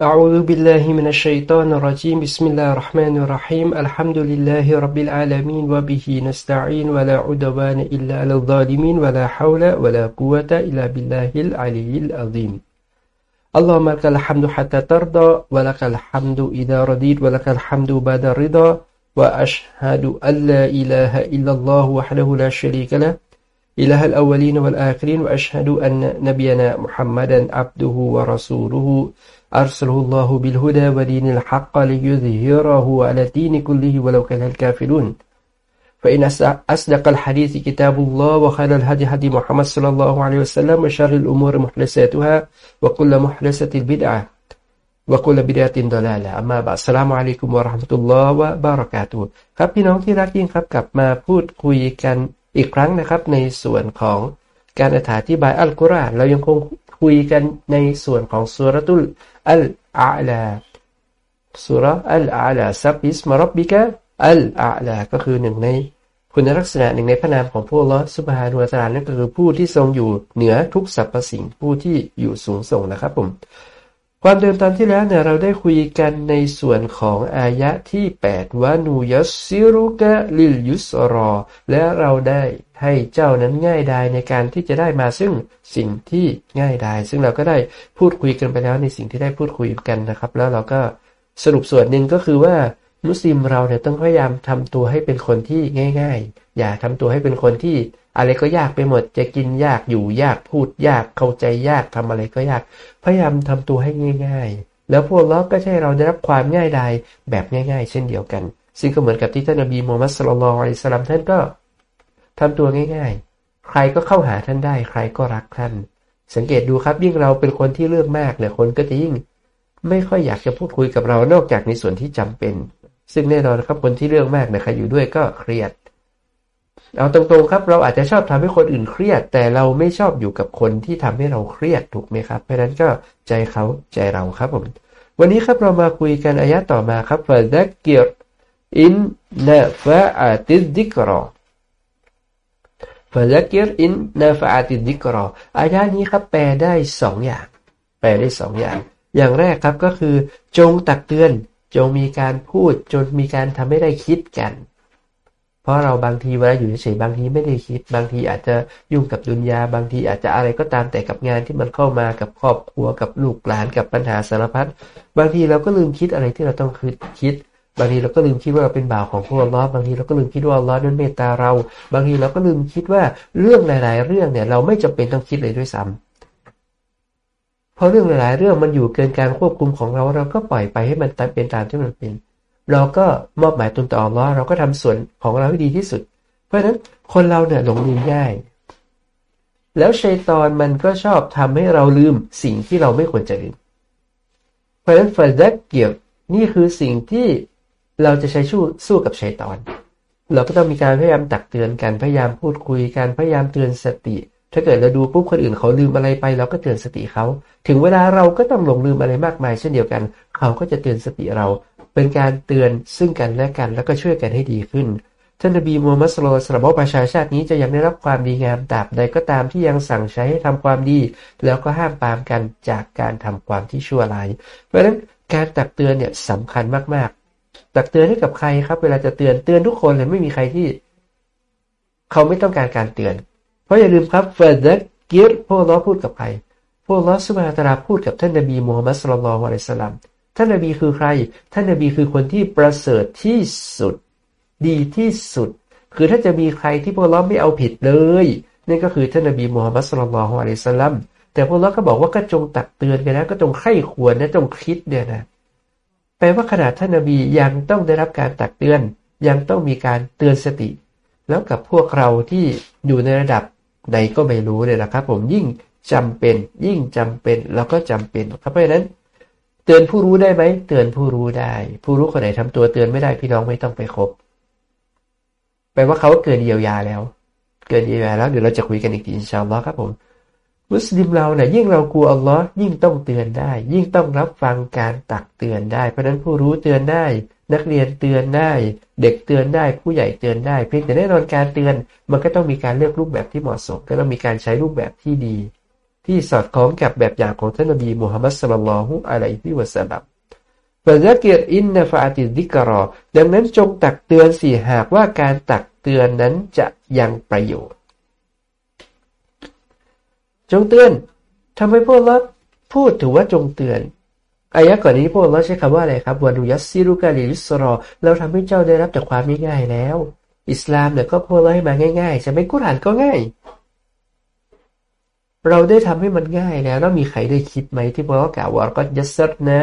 أعوذ بالله من الشيطان الرجيم. بسم الله الرحمن الرحيم. الحمد لله رب العالمين وبه نستعين ولا عدوان إلا على الظالمين ولا حول ولا قوة إلا بالله العلي العظيم. اللهم لك الحمد حتى ترضى ولك الحمد إذا رضيت ولك الحمد بعد الرضا وأشهد أن لا إله إلا الله وحده لا شريك له إله الأولين والآخرين وأشهد أن نبينا محمدا عبده ورسوله. أرسله الله بالهدى ودين الحق ليظهره على الدين كله ولو كان الكافرون فإن أصدق الحديث كتاب الله وخير الهدي هدي محمد صلى الله عليه وسلم وشر الأمور محدثاتها وكل محدثة بدعة وكل بدعة ضلالة أما بعد السلام عليكم ورحمة الله وبركاته ครับพี่น้องที่รักยิ่งครับกลับมาพูดคุยกันอีกครั้งนะครับในส่วนของการอธิบายอัลกุรอานเรายังคง คุยกันในส่วนของสุรตุลอัลอาลาสุรอัลอาลาซับิสมารบบิกะอัลอาลาก็คือหนึ่งในคุณลักษณะหนึ่งในพระนามของพระลอสุบฮานุวาตานั่นก็คือผู้ที่ทรงอยู่เหนือทุกสรรพสิ่งผู้ที่อยู่สูงส่งนะครับผม ความเดิมตอนที่แล้วเนี่ยเราได้คุยกันในส่วนของอายะที่ 8วานูยัสซิรุกะลิลยุสรอ และเราได้ ให้เจ้านั้นง่ายดายในการที่จะได้มาซึ่งสิ่งที่ง่ายดาย ซึ่งเราก็ได้พูดคุยกันไปแล้วในสิ่งที่ได้พูดคุยกันนะครับ แล้วเราก็สรุปส่วนหนึ่งก็คือว่ามุสลิมเราเนี่ยต้องพยายามทำตัวให้เป็นคนที่ง่าย ๆ อย่าทำตัวให้เป็นคนที่อะไรก็ยากไปหมด จะกินยากอยู่ยากพูดยากเข้าใจยากทำอะไรก็ยาก พยายามทำตัวให้ง่าย ๆ แล้วพวกเราก็ใช่เราได้รับความง่ายดายแบบง่าย ๆ เช่นเดียวกัน ซึ่งก็เหมือนกับที่ท่านนบีมูฮัมมัดสุลลัลอะลัยสลามท่านก็ ทำตัวง่ายๆ ใครก็เข้าหาท่านได้ ใครก็รักท่าน สังเกตดูครับ ยิ่งเราเป็นคนที่เลือกมากเนี่ยคนก็จะยิ่ง ไม่ค่อยอยากจะพูดคุยกับเรานอกจากในส่วนที่จำเป็น ซึ่งแน่นอนครับคนที่เลือกมากเนี่ยใครอยู่ด้วยก็เครียด เอาตรงๆครับ เราอาจจะชอบทำให้คนอื่นเครียด แต่เราไม่ชอบอยู่กับคนที่ทำให้เราเครียดถูกไหมครับเพราะนั้นก็ใจเขาใจเราครับผมวันนี้ครับเรามาคุยกันอายะต่อมาครับفذكر إن نفعت الذكرى فذكر إن نفعت الذكرى อายะนี้ครับแปลได้สองอย่าง แปลได้สองอย่าง อย่างแรกครับก็คือ จงตักเตือน จงมีการพูด จงมีการทำให้ได้คิดกัน เพราะเราบางทีเวลาอยู่เฉยบางทีไม่ได้คิด บางทีอาจจะยุ่งกับดุนยาบางทีอาจจะอะไรก็ตามแต่กับงานที่มันเข้ามากับครอบครัวกับลูกหลานกับปัญหาสารพัดบางทีเราก็ลืมคิดอะไรที่เราต้องคิดคิด บางทีเราก็ลืมคิดว่าเราเป็นบ่าวของพระลอบางทีเราก็ลืมคิดว่าลอนั้นเมตตาเรา บางทีเราก็ลืมคิดว่าเรื่องหลาย ๆ เรื่องเนี่ย เราไม่จำเป็นต้องคิดเลยด้วยซ้ำเพราะเรื่องหลาย ๆ เรื่องมันอยู่เกินการควบคุมของเราเราก็ปล่อยไปให้มันเป็นตามที่มันเป็น เราก็มอบหมายตนต่ออัลลอฮ์เราก็ทำส่วนของเราให้ดีที่สุด เพราะฉะนั้นคนเราเนี่ยหลงลืมง่ายแล้วชัยตอนมันก็ชอบทำให้เราลืมสิ่งที่เราไม่ควรจะลืม เพราะฉะนั้นฟาดักเกียวนี่คือสิ่งที่ เราจะใช้สู้สู้กับชัยตอน เราก็ต้องมีการพยายามตักเตือนกันพยายามพูดคุยกันพยายามเตือนสติ ถ้าเกิดเราดูปุ๊บคนอื่นเขาลืมอะไรไป เราก็เตือนสติเขา ถึงเวลาเราก็ต้องหลงลืมอะไรมากมาย เช่นเดียวกัน เขาก็จะเตือนสติเรา เป็นการเตือนซึ่งกันและกันแล้วก็ช่วยกันให้ดีขึ้นท่านนบีมูฮัมมัดสุลตัลบอกประชาชาตินี้จะยังได้รับความดีงามตราบใดก็ตามที่ยังสั่งใช้ให้ทำความดี แล้วก็ห้ามปามกันจากการทำความที่ชั่วร้าย เพราะฉะนั้นการตักเตือนเนี่ยสำคัญมาก ตักเตือนให้กับใครครับ เวลาจะเตือนเตือนทุกคนเลยไม่มีใครที่ เขาไม่ต้องการการเตือน เพราะอย่าลืมครับเฟอร์เดกิร์พวกล้อพูดกับใคร พวกล้อสุบฮาตราพูดกับท่านนบีมูฮัมมัดสุลลัลอะลัยสลัมท่านนบีคือใคร ท่านนบีคือคนที่ประเสริฐที่สุด ดีที่สุด คือถ้าจะมีใครที่พวกเราไม่เอาผิดเลยนั่นก็คือท่านนบีมูฮัมมัดสุลลัลฮวาเลสลัมแต่พวกเราก็บอกว่าก็จงตักเตือนกันนะก็จงไข้ควรนะจงคิดเนี่ยนะ แปลว่าขนาดท่านนบียังต้องได้รับการตักเตือน ยังต้องมีการเตือนสติ แล้วกับพวกเราที่อยู่ในระดับใดก็ไม่รู้เลยนะครับ ผมยิ่งจำเป็น ยิ่งจำเป็นแล้วก็จำเป็นครับเพราะฉะนั้น เตือนผู้รู้ได้ไหมเตือนผู้รู้ได้ ผู้รู้คนไหนทำตัวเตือนไม่ได้พี่น้องไม่ต้องไปคบแปลว่าเขาเกินเยียวยาแล้ว เกินเยียวยาแล้วเดี๋ยวเราจะคุยกันอีกทีอินชาอัลลอฮ์ครับผม มุสลิมเราเนี่ยยิ่งเรากลัวอัลลอฮ์ยิ่งต้องเตือนได้ ยิ่งต้องรับฟังการตักเตือนได้ เพราะนั้นผู้รู้เตือนได้ นักเรียนเตือนได้ เด็กเตือนได้ ผู้ใหญ่เตือนได้ เพียงแต่แน่นอนการเตือน มันก็ต้องมีการเลือกรูปแบบที่เหมาะสม ก็ต้องมีการใช้รูปแบบที่ดี ที่สอดคล้องกับแบบอย่างของท่านนบีมุฮัมมัดสุลลัลฮุอะลัยฮิวะสัลลัมฟะซักิรอินนฟาติดิกรอดังนั้นจงตักเตือนสิหากว่าการตักเตือนนั้นจะยังประโยชน์ จงเตือนทำไมพวกเราพูดถือว่าจงเตือนอายะก่อนนี้พวกเราใช้คำว่าอะไรครับวานุยัสซิรุกาลิลิสรอ เราทำให้เจ้าได้รับจากความง่ายๆแล้ว อิสลามเนี่ยก็พูดเราให้มาง่ายๆจะไม่กุรานก็ง่าย เราได้ทำให้มันง่ายแล้วแล้วมีใครได้คิดไหมที่พวกเรากล่าวว่าก็ยัสรนะ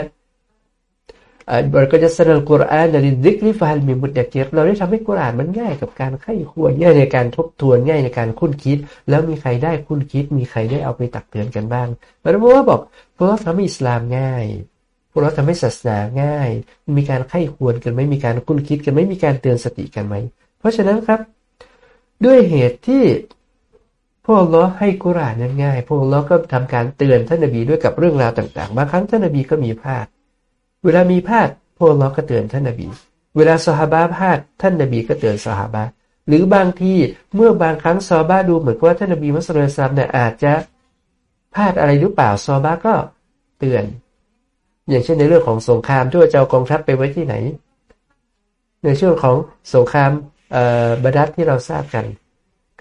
บรก็จะสนัลกุรอานในดิกริฟาลมีมุดเดกิรเราได้ทำให้กุรานมันง่ายกับการไข้ควรง่ายในการทบทวนง่ายในการคุ้นคิด แล้วมีใครได้คุ้นคิด มีใครได้เอาไปตักเตือนกันบ้างเพราะว่าบอกพวกเราทำให้อิสลามง่ายพวกเราทำให้ศาสนาง่าย มีการไข้ควรกันไหมมีการคุ้นคิดกันไหมมีการเตือนสติกันไหมเพราะฉะนั้นครับ ด้วยเหตุที่พวกเราให้กุรานนั้นง่าย พวกเราก็ทำการเตือนท่านนบีด้วยกับเรื่องราวต่างๆ บางครั้งท่านนบีก็มีพลาด เวลามีพลาดพวกเราก็เตือนท่านนบี เวลาสหาบาพลาดท่านนบีก็เตือนสหาบาหรือบางทีเมื่อบางครั้งซอบาดูเหมือนว่าท่านนบีมุสลิมเนี่ยอาจจะพลาดอะไรหรือเปล่าซอบาก็เตือน อย่างเช่นในเรื่องของสงครามที่ว่าจะเอากองทัพไปไว้ที่ไหน ในช่วงของสงครามบาดัดที่เราทราบกัน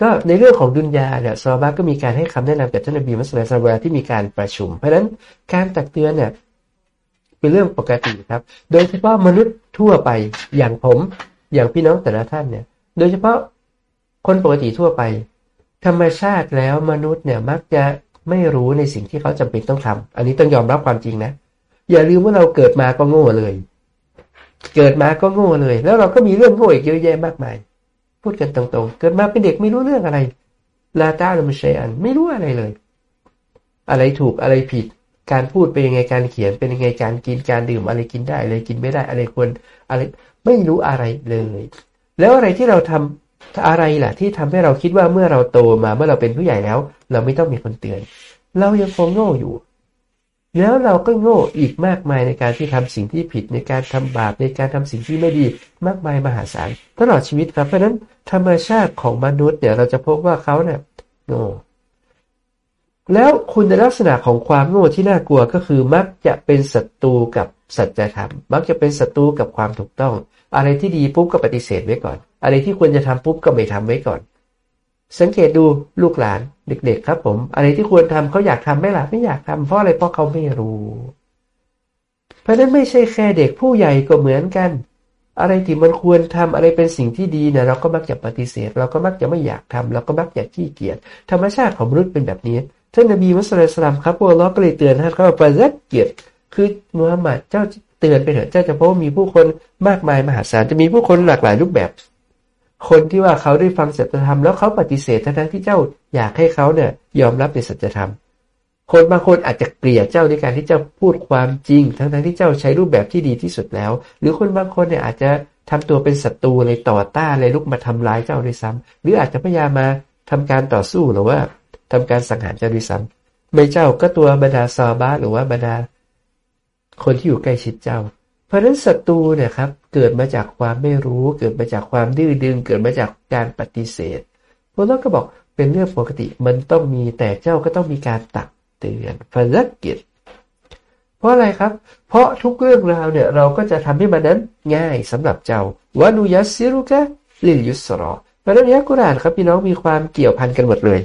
ก็ในเรื่องของดุนยาเนี่ยซอบาก็มีการให้คำแนะนำกับท่านนบีมุสลิมเวลาที่มีการประชุม เพราะฉะนั้นการตักเตือนเนี่ย เป็นเรื่องปกติครับ โดยเฉพาะมนุษย์ทั่วไปอย่างผมอย่างพี่น้องแต่ละท่านเนี่ย โดยเฉพาะคนปกติทั่วไป ธรรมชาติแล้วมนุษย์เนี่ยมักจะไม่รู้ในสิ่งที่เขาจำเป็นต้องทำอันนี้ต้องยอมรับความจริงนะ อย่าลืมว่าเราเกิดมาก็โง่เลย เกิดมาก็โง่เลย แล้วเราก็มีเรื่องโง่อีกเยอะแยะมากมาย พูดกันตรงๆ เกิดมาเป็นเด็กไม่รู้เรื่องอะไรลาตาลมเชอันไม่รู้อะไรเลย อะไรถูกอะไรผิด การพูดเป็นยังไงการเขียนเป็นยังไงการกินการดื่มอะไรกินได้อะไรกินไม่ได้อะไรควรอะไรไม่รู้อะไรเลย แล้วอะไรที่เราทำอะไรล่ะ ที่ทำให้เราคิดว่าเมื่อเราโตมาเมื่อเราเป็นผู้ใหญ่แล้ว เราไม่ต้องมีคนเตือน เรายังคงโง่อยู่ แล้วเราก็โง่อีกมากมายในการที่ทำสิ่งที่ผิดในการทำบาปในการทำสิ่งที่ไม่ดีมากมายมหาศาลตลอดชีวิตครับเพราะนั้นธรรมชาติของมนุษย์เนี่ยเราจะพบว่าเขาเนี่ยโง่ แล้วคุณลักษณะของความโง่ที่น่ากลัวก็คือมักจะเป็นศัตรูกับสัจธรรม มักจะเป็นศัตรูกับความถูกต้อง อะไรที่ดีปุ๊บก็ปฏิเสธไว้ก่อน อะไรที่ควรจะทำปุ๊บก็ไม่ทำไว้ก่อน สังเกตดูลูกหลานเด็ก ๆ ครับผม อะไรที่ควรทำเขาอยากทำไม่หล่ะไม่อยากทำเพราะอะไรเพราะเขาไม่รู้ เพราะนั้นไม่ใช่แค่เด็กผู้ใหญ่ก็เหมือนกัน อะไรที่มันควรทำอะไรเป็นสิ่งที่ดีเนี่ยเราก็มักจะปฏิเสธ เราก็มักจะไม่อยากทำเราก็มักจะขี้เกียจธรรมชาติของมนุษย์เป็นแบบนี้ ท่านนบีมุสลิมครับพวกเราก็เลยเตือนท่านเขาว่าประเสเกียรติคือมูฮัมหมัดเจ้าเตือนไปเถอะเจ้าจะพบว่ามีผู้คนมากมายมหาศาลจะมีผู้คนหลากหลายรูปแบบ คนที่ว่าเขาได้ฟังสัจธรรมแล้วเขาปฏิเสธทั้งที่เจ้าอยากให้เขาเนี่ยยอมรับในสัจธรรม คนบางคนอาจจะเกลียดเจ้าในการที่เจ้าพูดความจริง ทั้งทั้งที่เจ้าใช้รูปแบบที่ดีที่สุดแล้ว หรือคนบางคนเนี่ยอาจจะทำตัวเป็นศัตรูเลยต่อต้านเลยลุกมาทำร้ายเจ้าด้วยซ้ำหรืออาจจะพยายามมาทำการต่อสู้หรือว่า ทำการสังหารเจ้าด้วยซ้ำไม่เจ้าก็ตัวบรรดาซาบาหรือว่าบรรดา คนที่อยู่ใกล้ชิดเจ้า เพราะฉะนั้นศัตรูเนี่ยครับ เกิดมาจากความไม่รู้ เกิดมาจากความดื้อดึง เกิดมาจากการปฏิเสธพวกเราก็บอกเป็นเรื่องปกติมันต้องมีแต่เจ้าก็ต้องมีการตักเตือนฟันกกิจเพราะอะไรครับ เพราะทุกเรื่องราวเนี่ยเราก็จะทำให้มันนั้นง่ายสำหรับเจ้าวานุยัสซิรุกะลิลยุสรอเพราะนั้นเนี้กุรานครับพี่น้องมีความเกี่ยวพันกันหมดเลย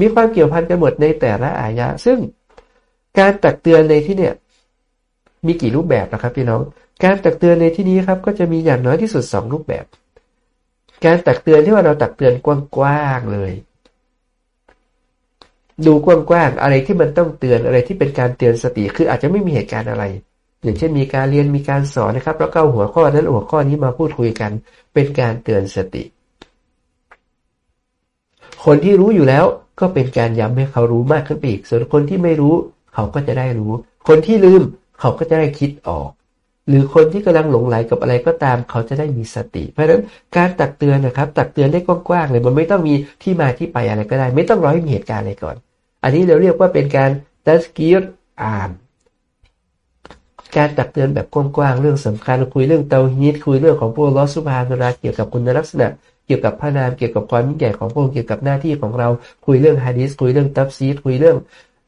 มีความเกี่ยวพันกันหมดในแต่ละอายะ ซึ่งการตักเตือนในที่เนี่ย มีกี่รูปแบบนะครับพี่น้อง การตักเตือนในที่นี้ครับ ก็จะมีอย่างน้อยที่สุดสองรูปแบบ การตักเตือนที่ว่าเราตักเตือนกว้างๆเลย ดูกว้างๆอะไรที่มันต้องเตือนอะไรที่เป็นการเตือนสติคืออาจจะไม่มีเหตุการณ์อะไร อย่างเช่นมีการเรียนมีการสอนนะครับ แล้วก็หัวข้อนั้นหัวข้อนี้มาพูดคุยกัน เป็นการเตือนสติ คนที่รู้อยู่แล้วก็เป็นการย้ำให้เขารู้มากขึ้นไปอีก ส่วนคนที่ไม่รู้เขาก็จะได้รู้ คนที่ลืมเขาก็จะได้คิดออก หรือคนที่กำลังหลงไหลกับอะไรก็ตาม เขาจะได้มีสติ เพราะฉะนั้นการตักเตือนนะครับ ตักเตือนได้กว้างๆเลย มันไม่ต้องมีที่มาที่ไปอะไรก็ได้ ไม่ต้องรอให้มีเหตุการณ์อะไรก่อน อันนี้เราเรียกว่าเป็นการตัสกีร์อามการตักเตือนแบบกว้างๆ เรื่องสำคัญคุยเรื่องเตาฮีตคุยเรื่องของพวกลอสุภานุราเกี่ยวกับคุณลักษณะ กี่กี่ยวกับพระนามเกี่ยวกับความยิ่งใหญ่ของพระองค์เกี่ยวกับหน้าที่ของเราคุยเรื่องฮะดีสคุยเรื่องตัฟซีดคุยเรื่อง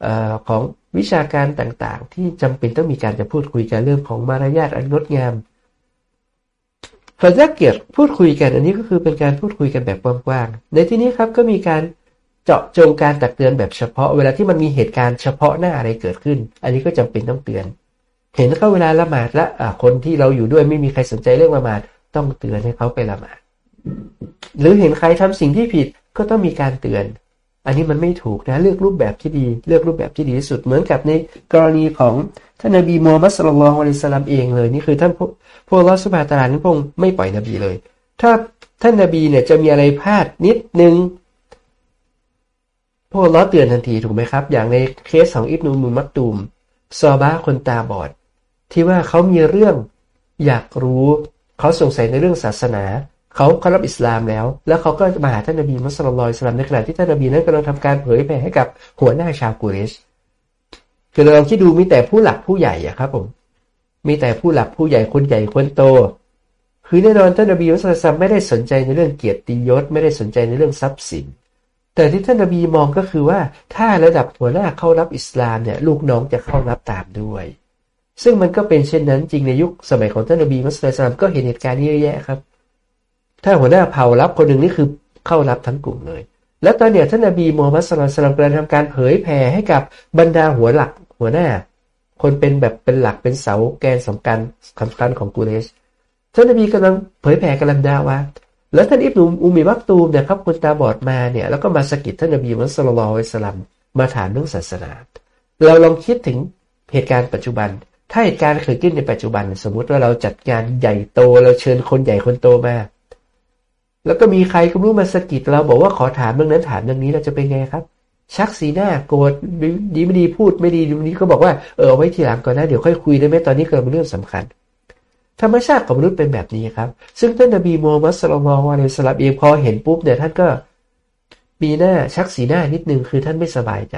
อของวิชาการต่างๆ ที่จำเป็นต้องมีการจะพูดคุยกันเรื่องของมารยาทอันงดงามฟาซักเกียรพูดคุยกันอันนี้ก็คือเป็นการพูดคุยกันแบบกว้างๆในที่นี้ครับก็มีการเจาะจงการตักเตือนแบบเฉพาะ เวลาที่มันมีเหตุการณ์เฉพาะหน้าอะไรเกิดขึ้น อันนี้ก็จำเป็นต้องเตือน เห็นเขาเวลาละหมาดและคนที่เราอยู่ด้วยไม่มีใครสนใจเรื่องละหมาดต้องเตือนให้เขาไปละหมาด หรือเห็นใครทำสิ่งที่ผิดก็ต้องมีการเตือน อันนี้มันไม่ถูกนะเลือกรูปแบบที่ดี เลือกรูปแบบที่ดีที่สุดเหมือนกับในกรณีของท่านนบีมูฮัมมัดสุลลัลอะลัยสลามเองเลยนี่คือท่านพวกลอสุภาตาลานี่พงไม่ปล่อยนบีเลย ถ้าท่านนบีเนี่ยจะมีอะไรพลาดนิดนึงพวกล้อเตือนทันทีถูกไหมครับ อย่างในเคสของอิบนูมุมัตตูมซอบาคนตาบอด ที่ว่าเขามีเรื่องอยากรู้เขาสงสัยในเรื่องศาสนา เขาเขารับอิสลามแล้ว แล้วเขาก็มาหาท่านนบีมุสลิมลอยสลามในขณะที่ท่านนบีนั้นกำลังทำการเผยแผ่ให้กับหัวหน้าชาวกุเรชคือเราลองคิดดูมีแต่ผู้หลักผู้ใหญ่อะครับผมมีแต่ผู้หลักผู้ใหญ่คนใหญ่คนโต คือแน่นอนท่านนบีมุสลิมไม่ได้สนใจในเรื่องเกียรติยศไม่ได้สนใจในเรื่องทรัพย์สิน แต่ที่ท่านนบีมองก็คือว่าถ้าระดับหัวหน้าเข้ารับอิสลามเนี่ยลูกน้องจะเข้ารับตามด้วย ซึ่งมันก็เป็นเช่นนั้นจริงในยุคสมัยของท่านนบีมุสลิมก็เห็นเหตุการณ์นี้เยอะแยะครับ ถ้าหัวหน้าเผ่ารับคนหนึ่งนี่คือเข้ารับทั้งกลุ่มเลย แล้วตอนเนี้ยท่านนบีมูฮัมมัดสุลตัลกำลังทำการเผยแผ่ให้กับบรรดาหัวหลักหัวหน้า คนเป็นแบบเป็นหลักเป็นเสาแกนสำคัญสำคัญของกูเรชท่านนบีกำลังเผยแผ่กำลังดาวะแล้วท่านอิบนุอุมีมักตูมเนี่ยครับคนตาบอดมาเนี่ยแล้วก็มาสกิดท่านนบีมุสลิมอิสลามมาถามเรื่องศาสนา เราลองคิดถึงเหตุการณ์ปัจจุบัน ถ้าเหตุการณ์เกิดขึ้นในปัจจุบัน สมมุติว่าเราจัดงานใหญ่โตเราเชิญคนใหญ่คนโตมา แล้วก็มีใครก็รู้มาสกิดเราบอกว่าขอถามเรื่องนั้นถามเรื่องนี้เราจะเป็นไงครับ ชักสีหน้าโกรธดีไม่ดีพูดไม่ดีดีนี้ก็บอกว่าเออเอาไว้ทีหลังก่อนนะเดี๋ยวค่อยคุยได้ไหมตอนนี้เกิดเป็นเรื่องสำคัญ ธรรมชาติของมนุษย์เป็นแบบนี้ครับ ซึ่งท่านนบีมูฮัมมัดสุลลัลวะลัยสลับเองพอเห็นปุ๊บเนี่ยท่านก็มีหน้าชักสีหน้านิดนึงคือท่านไม่สบายใจ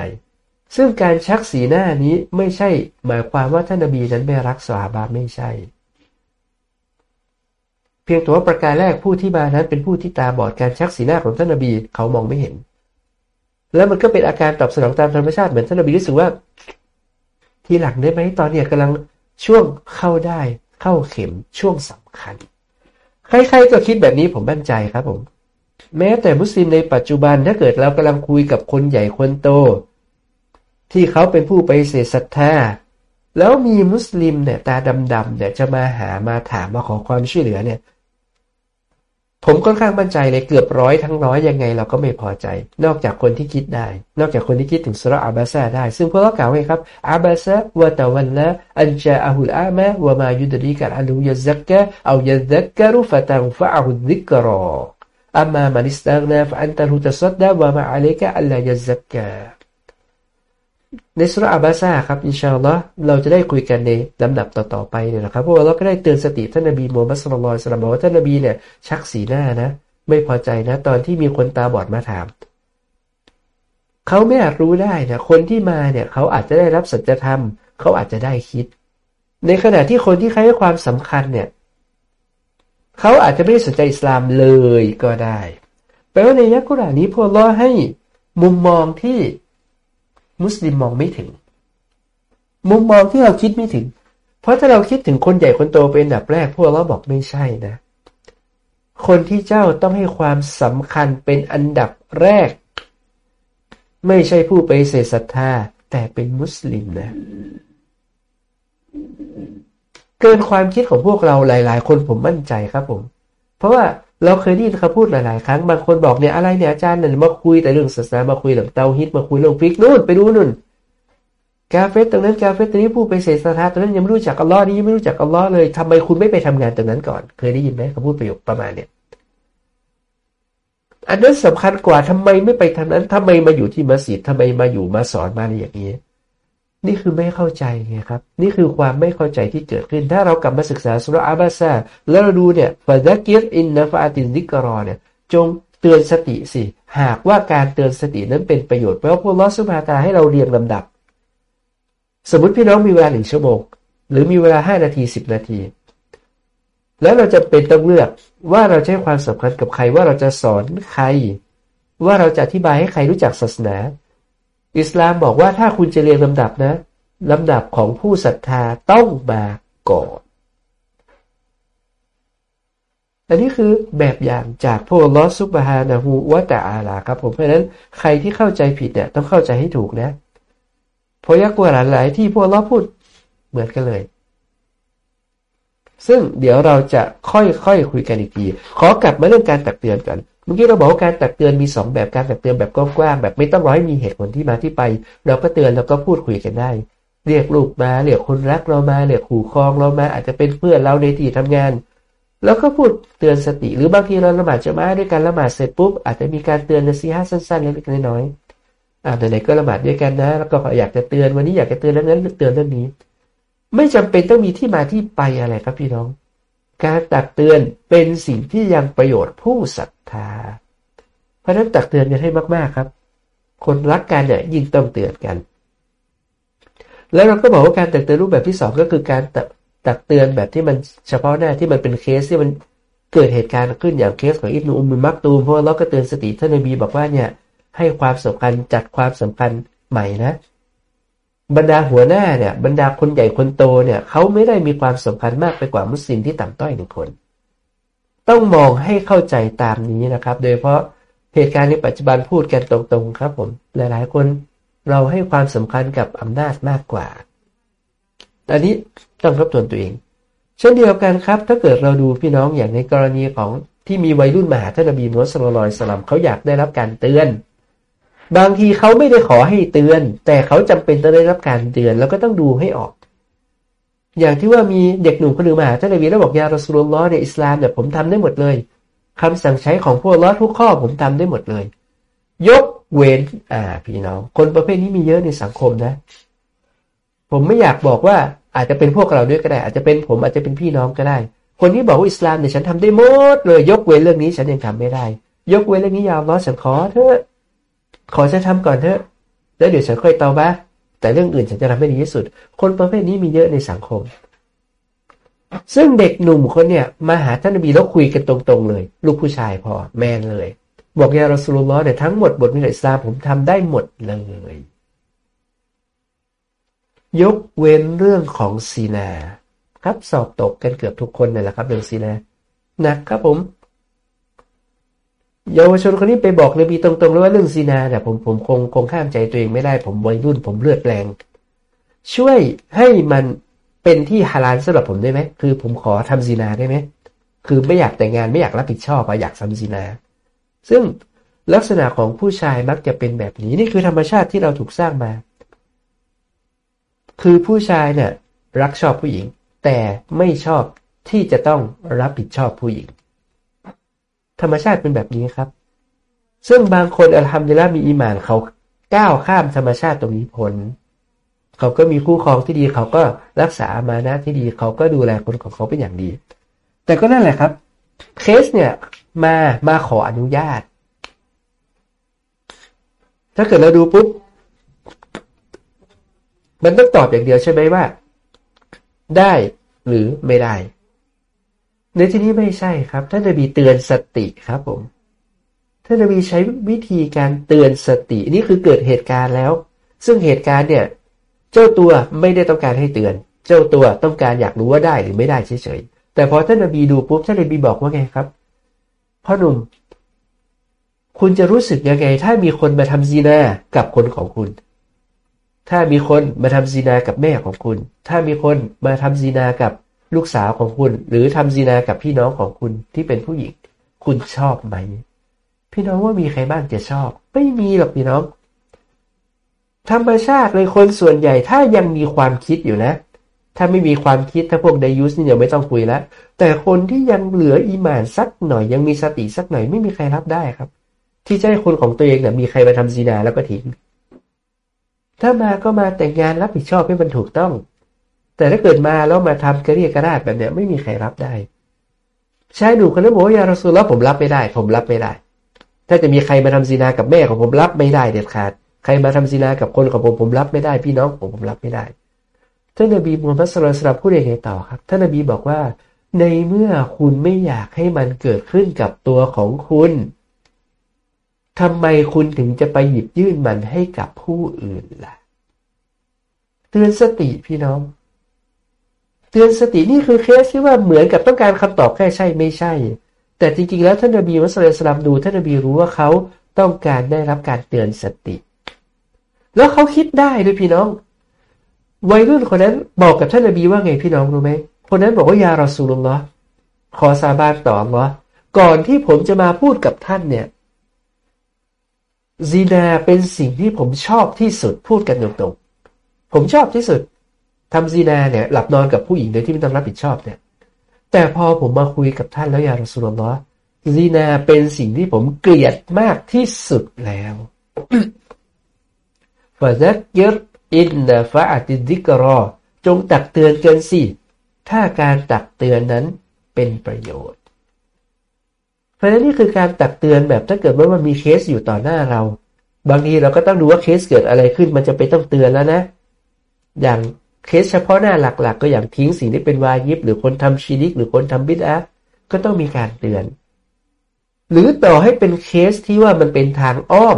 ซึ่งการชักสีหน้านี้ไม่ใช่ หมายความว่าท่านนบีนั้นไม่รักสาบาไม่ใช่ เพียงแต่ว่าประการแรกผู้ที่มานั้นเป็นผู้ที่ตาบอดการชักสีหน้าของท่านนบีเขามองไม่เห็น แล้วมันก็เป็นอาการตอบสนองตามธรรมชาติเหมือนท่านนบีรู้สึกว่า ทีหลังได้ไหมตอนเนี้ยกำลังช่วงเข้าได้เข้าเข็มช่วงสำคัญ ใครๆก็คิดแบบนี้ผมมั่นใจครับผม แม้แต่มุสลิมในปัจจุบันถ้าเกิดเรากำลังคุยกับคนใหญ่คนโต ที่เขาเป็นผู้ไปเสศรัทธาแล้วมีมุสลิมเนี่ยตาดำๆเนี่ยจะมาหามาถามมาขอความช่วยเหลือเนี่ย ผมค่อนข้างมั่นใจเลยเกือบร้อยทั้งร้อยยังไงเราก็ไม่พอใจ นอกจากคนที่คิดได้ นอกจากคนที่คิดถึงสุรอาบาซาได้ ซึ่งพวกเรากล่าวไว้ครับอาบาซาวะตะวันละอันจาอัลอามะวะมายุดรีกันอัลูยซักกะเอายซักกะรุฟะตังฟะอหุดิกรออัมมามันิสตักนาฟะอันตะรุตซัดดะวะมาอะลัยกะอัลลายซักกะ ในสุรอาบาซาครับอินชาอัลลอฮ์เราจะได้คุยกันในลำดับต่อๆไปเนี่ยนะครับเพราะว่าเราก็ได้เตือนสติท่านนบีมูฮัมมัดสุลลัลสลามบอกว่าท่านนบีเนี่ยชักสีหน้านะ ไม่พอใจนะ ตอนที่มีคนตาบอดมาถามเขาไม่อาจรู้ได้นะคนที่มาเนี่ยเขาอาจจะได้รับสัจธรรมเขาอาจจะได้คิด ในขณะที่คนที่ให้ความสำคัญเนี่ยเขาอาจจะไม่ได้สนใจอิสลามเลยก็ได้แปลว่าในยักษ์กุรานนี้พวกเราให้มุมมองที่ มุสลิมมองไม่ถึง มุมมองที่เราคิดไม่ถึง เพราะถ้าเราคิดถึงคนใหญ่คนโตเป็นอันดับแรกพวกเราบอกไม่ใช่นะ คนที่เจ้าต้องให้ความสำคัญเป็นอันดับแรก ไม่ใช่ผู้ไปเสศรัทธาแต่เป็นมุสลิมนะ เกินความคิดของพวกเราหลาย ๆ คนผมมั่นใจครับผม เพราะว่า เราเคยได้ยินเขาพูดหลายๆ ครั้ง บางคนบอกเนี่ยอะไรเนี่ยอาจารย์เนี่ยมาคุยแต่เรื่องศาสนามาคุยเรื่องเตาฮิตมาคุยเรื่องฟิกนู่นไปดูนู่นกาเฟตตรงนั้นกาเฟตตรงนี้ผู้ไปเสษฐาตรงนั้นยังไม่รู้จักอัลลอฮ์นี่ยังไม่รู้จักอัลลอฮ์เลยทำไมคุณไม่ไปทำงานตรงนั้นก่อน เคยได้ยินไหมเขาพูดประโยคประมาณเนี่ยอันนั้นสำคัญกว่าทำไมไม่ไปทางนั้นทำไมมาอยู่ที่มัสยิดทำไมมาอยู่มาสอนมาอะไรอย่างนี้ นี่คือไม่เข้าใจไงครับ นี่คือความไม่เข้าใจที่เกิดขึ้น ถ้าเรากลับมาศึกษาสุรอาบาซาแล้วเราดูเนี่ยฟาดกิรอินนะฟาตินดิกรอเนี่ย จงเตือนสติสิ หากว่าการเตือนสตินั้นเป็นประโยชน์ เพราะพวกลอสุภาตาให้เราเรียงลำดับ สมมติพี่น้องมีเวลาหนึ่งชั่วโมง หรือมีเวลาห้านาทีสิบนาที แล้วเราจะเป็นต้องเลือกว่าเราให้ความสำคัญกับใครว่าเราจะสอนใคร ว่าเราจะอธิบายให้ใครรู้จักศาสนา อิสลามบอกว่าถ้าคุณจะเรียงลำดับนะลำดับของผู้ศรัทธาต้องมาก่อน อันนี้คือแบบอย่างจากพวกลอสุบฮานะฮูวะตะอาลาครับผมเพราะนั้นใครที่เข้าใจผิดเนี่ยต้องเข้าใจให้ถูกนะเพราะยักกว่าหลายที่พวกเราพูดเหมือนกันเลย ซึ่งเดี๋ยวเราจะค่อยๆคคุยกันอีกที ขอกลับมาเรื่องการตักเตือนกัน เมื่อกี้เราบอกว่าการตักเตือนมี 2 แบบการตักเตือนแบบกว้างๆแบบไม่ต้องร้อยมีเหตุผลที่มาที่ไป เราก็เตือนแล้วก็พูดคุยกันได้ เรียกลูกมาเรียกคนรักเรามาเรียกขู่คองเรามา อาจจะเป็นเพื่อนเราในที่ทำงาน แล้วก็พูดเตือนสติ หรือบางทีเราละหมาดจะมาด้วยกันละหมาดเสร็จปุ๊บอาจจะมีการเตือนนสีห้าสั้นๆเล็กๆน้อยๆอ่าไหนๆก็ละหมาดด้วยกันนะ แล้วก็อยากจะเตือนวันนี้อยากจะเตือนเรื่องนั้นเตือนเรื่องนี้ ไม่จำเป็นต้องมีที่มาที่ไปอะไรครับพี่น้อง การตักเตือนเป็นสิ่งที่ยังประโยชน์ผู้ศรัทธา เพราะนั้นตักเตือนกันให้มากๆครับ คนรักกันเนี่ยยิ่งต้องเตือนกัน แล้วเราก็บอกว่าการตักเตือนรูปแบบที่สองก็คือการตักเตือนแบบที่มันเฉพาะหน้าที่มันเป็นเคสที่มันเกิดเหตุการณ์ขึ้นอย่างเคสของอิบนุอุมมิมักตูมเพราะเราก็เตือนสติท่านนบีบอกว่าเนี่ยให้ความสำคัญจัดความสำคัญใหม่นะ บรรดาหัวหน้าเนี่ย บรรดาคนใหญ่คนโตเนี่ยเขาไม่ได้มีความสำคัญมากไปกว่ามุสลิมที่ต่ำต้อยหนึ่งคน ต้องมองให้เข้าใจตามนี้นะครับ โดยเพราะเหตุการณ์ในปัจจุบันพูดกันตรงๆครับ ผมหลายๆคนเราให้ความสำคัญกับอำนาจมากกว่า อันนี้ต้องทบทวนตัวเอง เช่นเดียวกันครับ ถ้าเกิดเราดูพี่น้องอย่างในกรณีของที่มีวัยรุ่นมาหาท่านนบีมุสลิมลอยสลัมเขาอยากได้รับการเตือน บางทีเขาไม่ได้ขอให้เตือน แต่เขาจำเป็นต้องได้รับการเตือน แล้วก็ต้องดูให้ออก อย่างที่ว่ามีเด็กหนุ่มคนหนึ่งมาหาท่านนบีแล้วบอกยารัสุลลอฮ์ในอิสลามเนี่ยผมทำได้หมดเลยคำสั่งใช้ของพวกลอทุกข้อผมทำได้หมดเลย ยกเว้นอ่าพี่น้องคนประเภทนี้มีเยอะในสังคมนะ ผมไม่อยากบอกว่าอาจจะเป็นพวกเราด้วยก็ได้ อาจจะเป็นผมอาจจะเป็นพี่น้องก็ได้ คนที่บอกว่าอิสลามเนี่ยฉันทำได้หมดเลย ยกเว้นเรื่องนี้ฉันยังทำไม่ได้ ยกเว้นเรื่องนี้ยาวล้อฉันขอเถอะ ขอฉันทำก่อนเถอะ แล้วเดี๋ยวฉันค่อยเตาบ้าแต่เรื่องอื่นฉันจะทำให้ดีที่สุด คนประเภทนี้มีเยอะในสังคม ซึ่งเด็กหนุ่มคนเนี่ยมาหาท่านนบีแล้วคุยกันตรงๆเลย ลูกผู้ชายพอแมนเลย บอกยารัสุลลอฮ์เนี่ยทั้งหมดบทมิอิสลามผมทำได้หมดเลย ยกเว้นเรื่องของซีนา ครับสอบตกกันเกือบทุกคนเลยละครับเรื่องซีนาหนักครับผม เยาวชนคนนี้ไปบอกเลยมีตรงๆเลยว่าเรื่องซีนาเนี่ยผมผมคงคงข้ามใจตัวเองไม่ได้ ผมวัยรุ่นผมเลือดแรง ช่วยให้มันเป็นที่ฮาลาลสำหรับผมได้ไหมคือผมขอทำซีนาได้ไหมคือไม่อยากแต่งงานไม่อยากรับผิดชอบอยากทำซีนา ซึ่งลักษณะของผู้ชายมักจะเป็นแบบนี้นี่คือธรรมชาติที่เราถูกสร้างมา คือผู้ชายเนี่ยรักชอบผู้หญิง แต่ไม่ชอบที่จะต้องรับผิดชอบผู้หญิง ธรรมชาติเป็นแบบนี้ครับ ซึ่งบางคนอัลฮัมดุลิลละมีอิมานเขาก้าวข้ามธรรมชาติตรงนี้พ้นเขาก็มีคู่ครองที่ดี เขาก็รักษามานะที่ดี เขาก็ดูแลคนของเขาเป็นอย่างดี แต่ก็นั่นแหละครับ เคสเนี่ยมามาขออนุญาต ถ้าเกิดเราดูปุ๊บ มันต้องตอบอย่างเดียวใช่ไหมว่า ได้หรือไม่ได้ ในที่นี้ไม่ใช่ครับ ท่านนบีเตือนสติครับผม ท่านนบีใช้วิธีการเตือนสตินี่คือเกิดเหตุการณ์แล้ว ซึ่งเหตุการณ์เนี่ย เจ้าตัวไม่ได้ต้องการให้เตือน เจ้าตัวต้องการอยากรู้ว่าได้หรือไม่ได้เฉยๆ แต่พอท่านนบีดูปุ๊บท่านนบีบอกว่าไงครับ พ่อหนุ่ม คุณจะรู้สึกยังไง ถ้ามีคนมาทำซีนากับคนของคุณ ถ้ามีคนมาทำซีนากับแม่ของคุณ ถ้ามีคนมาทำซีนากับ ลูกสาวของคุณหรือทำซีนากับพี่น้องของคุณที่เป็นผู้หญิง คุณชอบไหม พี่น้องว่ามีใครบ้างจะชอบ ไม่มีหรอกพี่น้อง ธรรมชาติเลยคนส่วนใหญ่ถ้ายังมีความคิดอยู่นะ ถ้าไม่มีความคิดถ้าพวกไดยุสนี่เดี๋ยวไม่ต้องคุยแล้ว แต่คนที่ยังเหลืออีมานสักหน่อย ยังมีสติสักหน่อยไม่มีใครรับได้ครับ ที่จะให้คนของตัวเองเนี่ยมีใครมาทำซีนาแล้วก็ทิ้งถ้ามาก็มาแต่งงานรับผิดชอบให้มันถูกต้อง แต่ถ้าเกิดมาแล้วมาทำกระเรียกระราดแบบเนี้ยไม่มีใครรับได้ชายหนุ่มคนนั้นบอกว่ายาราสูลแล้วผมรับไม่ได้ ผมรับไม่ได้ ถ้าจะมีใครมาทำซีนากับแม่ของผมรับไม่ได้เด็ดขาด ใครมาทำซีนากับคนของผมผมรับไม่ได้ พี่น้องผมผมรับไม่ได้ท่านนบีมูฮัมมัดสุลตัลพูดยังไงต่อครับท่านนบีบอกว่า ในเมื่อคุณไม่อยากให้มันเกิดขึ้นกับตัวของคุณทำไมคุณถึงจะไปหยิบยื่นมันให้กับผู้อื่นล่ะ เตือนสติพี่น้อง ตือนสตินี่คือเคสที่ว่าเหมือนกับต้องการคำตอบแค่ใช่ไม่ใช่ แต่จริงๆแล้วท่านนบีมุสลิมสลามดูท่านนบีรู้ว่าเขาต้องการได้รับการเตือนสติ แล้วเขาคิดได้ด้วยพี่น้อง วัยรุ่นคนนั้นบอกกับท่านนบีว่าไงพี่น้องรู้ไหมคนนั้นบอกว่าيا رسول اللهขอสาบานต่ออัลลอก่อนที่ผมจะมาพูดกับท่านเนี่ยزناเป็นสิ่งที่ผมชอบที่สุดพูดกันตรงๆผมชอบที่สุด ทำزناเนี่ยหลับนอนกับผู้หญิงโดยที่ไม่ต้องรับผิดชอบเนี่ย แต่พอผมมาคุยกับท่านแล้วيا رسول الله زناเป็นสิ่งที่ผมเกลียดมากที่สุดแล้วفذكر إن نفعت الذكرى จงตักเตือนกันสิ ถ้าการตักเตือนนั้นเป็นประโยชน์ เพราะฉะนั้นนี่คือการตักเตือนแบบถ้าเกิดว่ามันมีเคสอยู่ต่อหน้าเรา บางทีเราก็ต้องดูว่าเคสเกิดอะไรขึ้น มันจะไปต้องเตือนแล้วนะ อย่าง เคสเฉพาะหน้าหลักๆ ก็อย่างทิ้งสิ่งที่เป็นواجب หรือคนทำشرك หรือคนทำبدعةก็ต้องมีการเตือน หรือต่อให้เป็นเคสที่ว่ามันเป็นทางอ้อม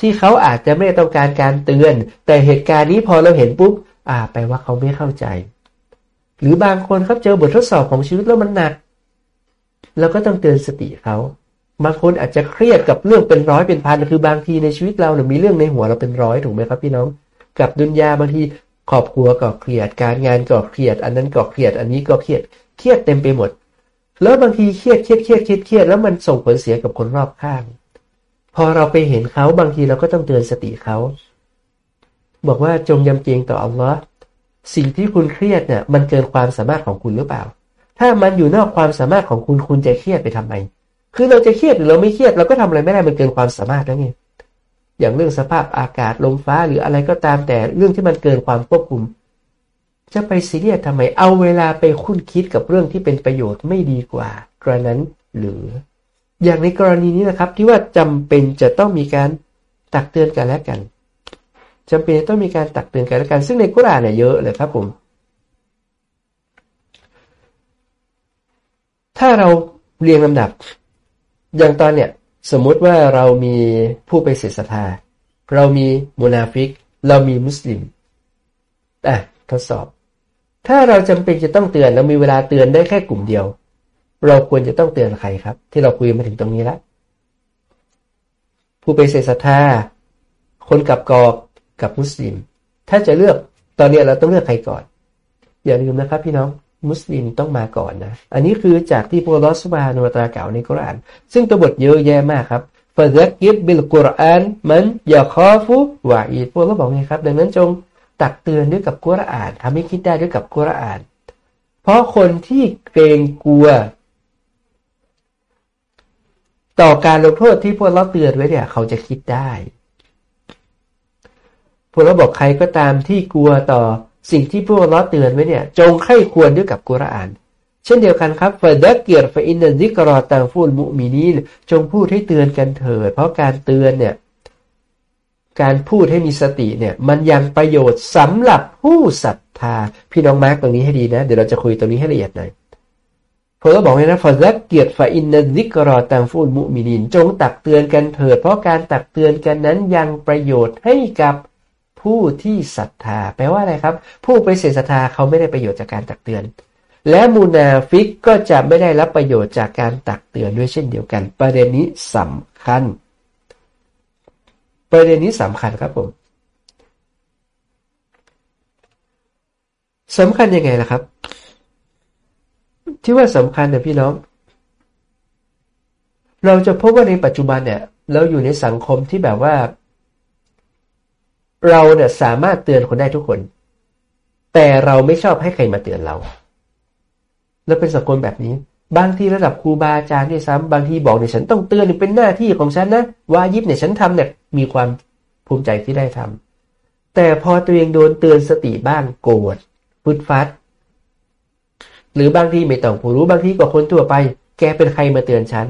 ที่เขาอาจจะไม่ต้องการการเตือน แต่เหตุการณ์นี้พอเราเห็นปุ๊บอ่าแปลว่าเขาไม่เข้าใจ หรือบางคนครับเจอบททดสอบของชีวิตแล้วมันหนักเราก็ต้องเตือนสติเขาบางคนอาจจะเครียดกับเรื่องเป็นร้อยเป็นพันคือบางทีในชีวิตเราเนี่ยมีเรื่องในหัวเราเป็นร้อยถูกไหมครับพี่น้อง กับดุนยาบางที ครอบครัวก็เครียด การงานก็เครียด อันนั้นก็เครียด อันนี้ก็เครียด เครียดเต็มไปหมด แล้วบางทีเครียด เครียด เครียด เครียด เครียด แล้วมันส่งผลเสียกับคนรอบข้าง พอเราไปเห็นเขาบางทีเราก็ต้องเตือนสติเขา บอกว่าจงยำเกรงต่ออัลลอฮ์สิ่งที่คุณเครียดเนี่ย มันเกินความสามารถของคุณหรือเปล่า ถ้ามันอยู่นอกความสามารถของคุณ คุณจะเครียดไปทำไม คือเราจะเครียดหรือเราไม่เครียดเราก็ทำอะไรไม่ได้ มันเกินความสามารถแล้วไง อย่างเรื่องสภาพอากาศลมฟ้าหรืออะไรก็ตามแต่เรื่องที่มันเกินความควบคุม จะไปซีเรียสทำไมเอาเวลาไปคุ้นคิดกับเรื่องที่เป็นประโยชน์ไม่ดีกว่ากรนั้นหรือ อย่างในกรณีนี้นะครับ ที่ว่าจำเป็นจะต้องมีการตักเตือนกันและกันจำเป็นต้องมีการตักเตือนกันและกัน ซึ่งในกุรานเนี่ยเยอะเลยครับผม ถ้าเราเรียงลำดับ อย่างตอนเนี้ย สมมุติว่าเรามีผู้ไปเสียศรัทธา เรามีมุนาฟิก เรามีมุสลิมอะทดสอบ ถ้าเราจำเป็นจะต้องเตือน เรามีเวลาเตือนได้แค่กลุ่มเดียว เราควรจะต้องเตือนใครครับ ที่เราคุยมาถึงตรงนี้แล้วผู้ไปเสียศรัทธา คนกับกอกกับมุสลิม ถ้าจะเลือกตอนนี้เราต้องเลือกใครก่อน อย่าลืมนะครับพี่น้อง มุสลิมต้องมาก่อนนะ อันนี้คือจากที่พระลอสบานุตราเก่าในกุราน ซึ่งตัวบทเยอะแยะมากครับฟาซักกิบบิลกุรานมันอย่าคอฟุวาอีพวกเราบอกไงครับ ดังนั้นจงตักเตือนด้วยกับกุรานทำให้คิดได้ด้วยกับกุราน เพราะคนที่เกรงกลัว ต่อการลงโทษที่พวกเราเตือนไว้เนี่ย เขาจะคิดได้พระองค์อัลลอฮ์บอกใครก็ตามที่กลัวต่อ สิ่งที่พระองค์อัลลอฮ์เตือนไว้เนี่ย จงใคร่ครวญด้วยกับกุรอาน เช่นเดียวกันครับفذكر فإن الذكرى تنفع المؤمنين จงพูดให้เตือนกันเถิด เพราะการเตือนเนี่ย การพูดให้มีสติเนี่ย มันยังประโยชน์สำหรับผู้ศรัทธา พี่น้อง mark ตรงนี้ให้ดีนะ เดี๋ยวเราจะคุยตรงนี้ให้ละเอียดหน่อยผมก็บอกเลยนะفذكر فإن الذكرى تنفع المؤمنين จงตักเตือนกันเถิด เพราะการตักเตือนกันนั้นยังประโยชน์ให้กับ ผู้ที่ศรัทธา แปลว่าอะไรครับ ผู้ไปเสียศรัทธาเขาไม่ได้ประโยชน์จากการตักเตือน และมูนาฟิกก็จะไม่ได้รับประโยชน์จากการตักเตือนด้วยเช่นเดียวกัน ประเด็นนี้สำคัญ ประเด็นนี้สำคัญครับผมสำคัญยังไงล่ะครับ ที่ว่าสำคัญเนี่ยพี่น้อง เราจะพบว่าในปัจจุบันเนี่ย เราอยู่ในสังคมที่แบบว่า เราเนี่ยสามารถเตือนคนได้ทุกคน แต่เราไม่ชอบให้ใครมาเตือนเรา แล้วเป็นสังคมแบบนี้ บางที่ระดับครูบาอาจารย์ด้วยซ้ำบางทีบอกเนี่ยฉันต้องเตือนเป็นหน้าที่ของฉันนะวายิบเนี่ยฉันทำเนี่ยมีความภูมิใจที่ได้ทำแต่พอตัวเองโดนเตือนสติบ้างโกรธพุดฟัด หรือบางทีไม่ต้องผู้รู้บางทีก็คนทั่วไป แกเป็นใครมาเตือนฉัน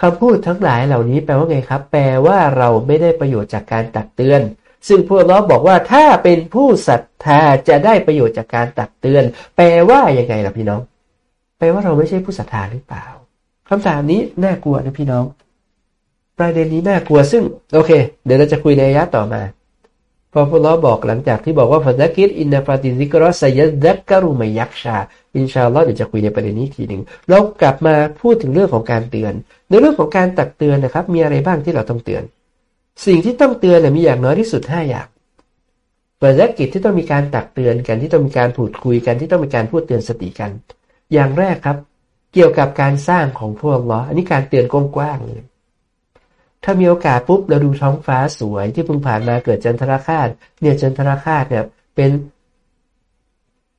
คำพูดทั้งหลายเหล่านี้แปลว่าไงครับ แปลว่าเราไม่ได้ประโยชน์จากการตักเตือน ซึ่งพวกเราบอกว่าถ้าเป็นผู้ศรัทธาจะได้ประโยชน์จากการตักเตือน แปลว่ายังไงล่ะพี่น้อง แปลว่าเราไม่ใช่ผู้ศรัทธาหรือเปล่าคำถามนี้น่ากลัวนะพี่น้อง ประเด็นนี้น่ากลัวซึ่งโอเค เดี๋ยวเราจะคุยในยะต่อมาพอพวกลอบอกหลังจากที่บอกว่าฟาซักิดอินนาฟาติซิกรอสยัดักกรุมยักชาอินชาอัลลอฮ์เดี๋ยวจะคุยในประเด็นนี้ทีหนึ่งเรากลับมาพูดถึงเรื่องของการเตือน ในเรื่องของการตักเตือนนะครับ มีอะไรบ้างที่เราต้องเตือน สิ่งที่ต้องเตือนเนี่ยมีอย่างน้อยที่สุดห้าอย่างภารกิจที่ต้องมีการตักเตือนกันที่ต้องมีการพูดคุยกันที่ต้องมีการพูดเตือนสติกัน อย่างแรกครับ เกี่ยวกับการสร้างของพวกล้ออันนี้การเตือนกว้างๆเลยถ้ามีโอกาสปุ๊บเราดูท้องฟ้าสวยที่เพิ่งผ่านมาเกิดจันทราคาตเนี่ยจันทราคาตเนี่ยเป็น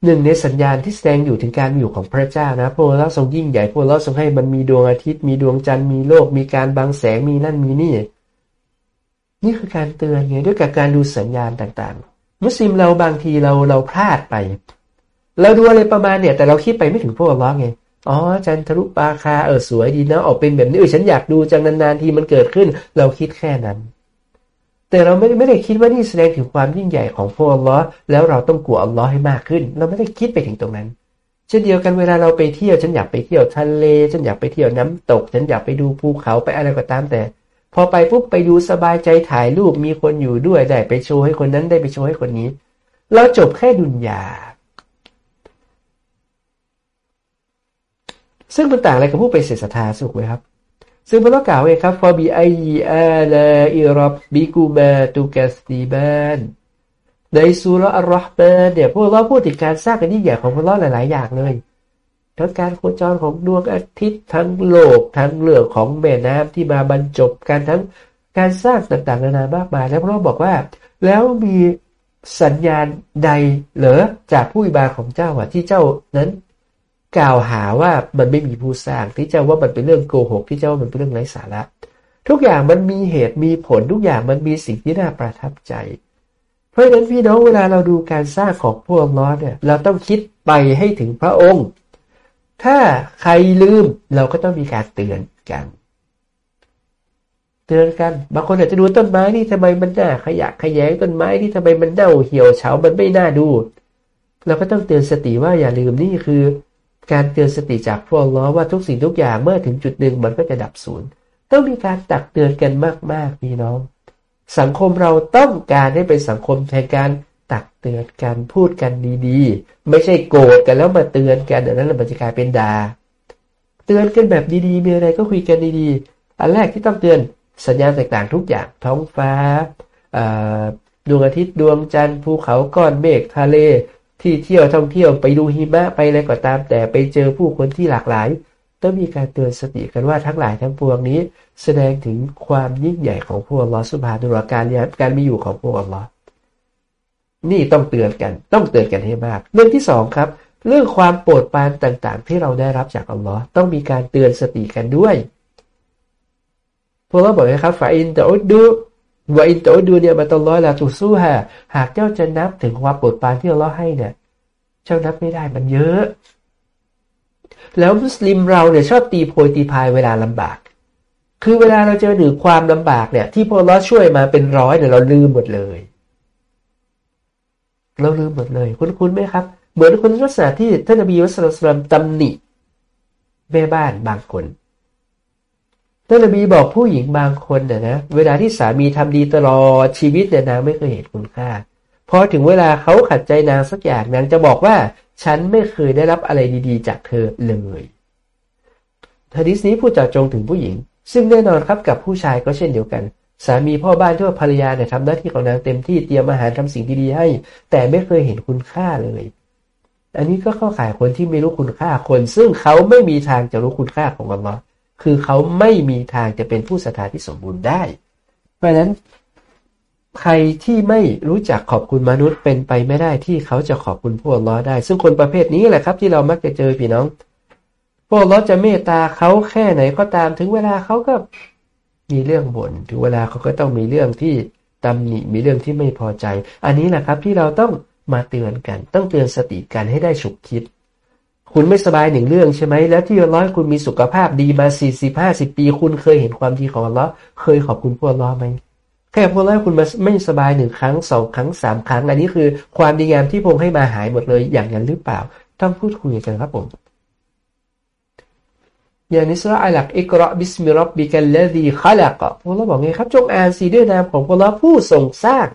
หนึ่งในสัญญาณที่แสดงอยู่ถึงการอยู่ของพระเจ้านะพระเราทรงยิ่งใหญ่พระเราทรงให้มันมีดวงอาทิตย์ มีดวงจันทร์มีโลก มีการบังแสงมีนั่นมีนี่ นี่คือการเตือนไงด้วยกับการดูสัญญาณต่างๆ มุสลิมเราบางทีเราเราพลาดไป เราดูอะไรประมาณเนี่ย แต่เราคิดไปไม่ถึงพวกเราไงอ๋อจันทรุปาคาเออสวยดีนะออกเป็นแบบนี้เออฉันอยากดูจังนานๆทีมันเกิดขึ้น เราคิดแค่นั้น แต่เราไม่ไม่ได้คิดว่านี่แสดงถึงความยิ่งใหญ่ของพระอัลลอฮ์แล้วเราต้องกลัวอัลลอฮ์ให้มากขึ้น เราไม่ได้คิดไปถึงตรงนั้นเช่นเดียวกันเวลาเราไปเที่ยวฉันอยากไปเที่ยวทะเลฉันอยากไปเที่ยวน้ำตก ฉันอยากไปดูภูเขาไปอะไรก็ตามแต่ พอไปปุ๊บไปดูสบายใจถ่ายรูปมีคนอยู่ด้วยได้ไปโชว์ให้คนนั้นได้ไปโชว์ให้คนนี้ เราจบแค่ดุนยา ซึ่งมันต่างอะไรกับผู้ไปเสศรัทธาสุขไหมครับ ซึ่งพระกล่าวไว้ครับฟอบีไออาลาอิรับบิกูมาตุกสตีบานในสุรอัลรอฮ์มานเนี่ยพวกเราพูดถึงการสร้างกันยิ่ใหญ่ของพวกเราหลาย ๆ อย่างเลย ทั้งการโคจรของดวงอาทิตย์ทั้งโลกทั้งเรื่องของแม่น้ำที่มาบรรจบกันทั้งการสร้างต่างๆนานามากมายแล้วพระเราบอกว่า แล้วมีสัญญาณใดเหรอจากผู้อิบาของเจ้าอะที่เจ้านั้นกล่าวหาว่ามันไม่มีผู้สร้างที่เจ้าว่ามันเป็นเรื่องโกหกที่เจ้าว่ามันเป็นเรื่องไร้สาระทุกอย่างมันมีเหตุมีผลทุกอย่างมันมีสิ่งที่น่าประทับใจ เพราะฉะนั้นพี่น้องเวลาเราดูการสร้างของพวกล้อเนี่ย เราต้องคิดไปให้ถึงพระองค์ ถ้าใครลืมเราก็ต้องมีการเตือนกัน เตือนกัน บางคนอาจจะดูต้นไม้นี่ทำไมมันน่าขยะขยงต้นไม้ที่ทำไมมันเน่าเหี่ยวเฉา มันไม่น่าดู เราก็ต้องเตือนสติว่าอย่าลืมนี่คือ การเตือนสติจากพวกล้อว่าทุกสิ่งทุกอย่างเมื่อถึงจุดหนึ่งมันก็จะดับสูญต้องมีการตักเตือนกันมากๆพี่น้อง สังคมเราต้องการให้เป็นสังคมแห่งการ เตือนกันพูดกันดีๆ ไม่ใช่โกรธกันแล้วมาเตือนกันเดี๋ยวนั้นมันจะกลายเป็นดา่า เตือนกันแบบดีๆ มีอะไรก็คุยกันดีๆ อันแรกที่ต้องเตือนสัญญาณต่างๆ ทุกอย่างท้องฟ้าดวงอาทิตย์ดวงจันทร์ภูเขาก้อนเมฆทะเล ที่เที่ยวท่องเที่ยวไปดูหิมะไปอะไรก็ตาม แต่ไปเจอผู้คนที่หลากหลาย ต้องมีการเตือนสติกันว่าทั้งหลายทั้งปวงนี้ แสดงถึงความยิ่งใหญ่ของพวกลอสุภาดุรการการมีอยู่ของพวกลอ นี่ต้องเตือนกัน ต้องเตือนกันให้มาก เรื่องที่สองครับ เรื่องความโปรดปรานต่างๆ ที่เราได้รับจากอัลลอฮ์ต้องมีการเตือนสติกันด้วย พวกเราบอกนะครับฝ่ายอินต่อุดดูว่าอินโตดูเนี่ยมาตลอดละตุสู้ฮะหากเจ้าจะนับถึงความโปรดปรานที่เราให้เนี่ย เจ้านับไม่ได้มันเยอะ แล้วมุสลิมเราเนี่ยชอบตีโพยตีพายเวลาลำบากคือเวลาเราเจอหนึ่งความลำบากเนี่ย ที่พอเราช่วยมาเป็นร้อยเนี่ยเราลืมหมดเลย เราลืมหมดเลย คุณคุณไหมครับ เหมือนคุณลักษณะที่ท่านนบีมุสลิมตำหนิแม่บ้านบางคนท่านนบีบอกผู้หญิงบางคนเนี่ยนะเวลาที่สามีทำดีตลอดชีวิตเนี่ยนางไม่เคยเห็นคุณค่าพอถึงเวลาเขาขัดใจนางสักอย่างนางจะบอกว่า ฉันไม่เคยได้รับอะไรดีๆ จากเธอเลยฮะดิษนี้พูดจาจงถึงผู้หญิง ซึ่งแน่นอนครับกับผู้ชายก็เช่นเดียวกัน สามีพ่อบ้านที่ว่าภรรยาเนี่ยทำหน้าที่ของนางเต็มที่เตรียมอาหารทำสิ่งดีๆให้ แต่ไม่เคยเห็นคุณค่าเลย อันนี้ก็เข้าข่ายคนที่ไม่รู้คุณค่าคน ซึ่งเขาไม่มีทางจะรู้คุณค่าของอัลลอฮ์คือเขาไม่มีทางจะเป็นผู้ศรัทธาที่สมบูรณ์ได้ เพราะฉะนั้นใครที่ไม่รู้จักขอบคุณมนุษย์เป็นไปไม่ได้ที่เขาจะขอบคุณพวกล้อได้ ซึ่งคนประเภทนี้แหละครับ ที่เรามักจะเจอพี่น้องพวกล้อจะเมตตาเขาแค่ไหนก็ตามถึงเวลาเขาก็ มีเรื่องบน่นถึงเวลาเขาก็ต้องมีเรื่องที่ตำหนิมีเรื่องที่ไม่พอใจ อันนี้แหละครับที่เราต้องมาเตือนกัน ต้องเตือนสติกันให้ได้ฉุกคิด คุณไม่สบายหนึ่งเรื่องใช่ไหมแล้วที่ร้อยคุณมีสุขภาพดีมาสี่สิบห้าสิบปี คุณเคยเห็นความดีของอัลลอฮ์เคยขอบคุณพระองค์อัลลอฮ์ไหมแค่พระองค์อัลลอฮ์คุณมาไม่สบายหนึ่งครั้งสองครั้งสามครั้ง อันนี้คือความดีงามที่พระองค์ให้มาหายหมดเลยอย่างนั้นหรือเปล่า ต้องพูดคุยกันครับผม อย่างในซูเราะฮฺอัลอะลัก اقرأ باسم ربك الذي خلق พระองค์อัลลอฮ์บอกไงครับ จงอ่านสิด้วยนามของพระผู้ทรงสร้าง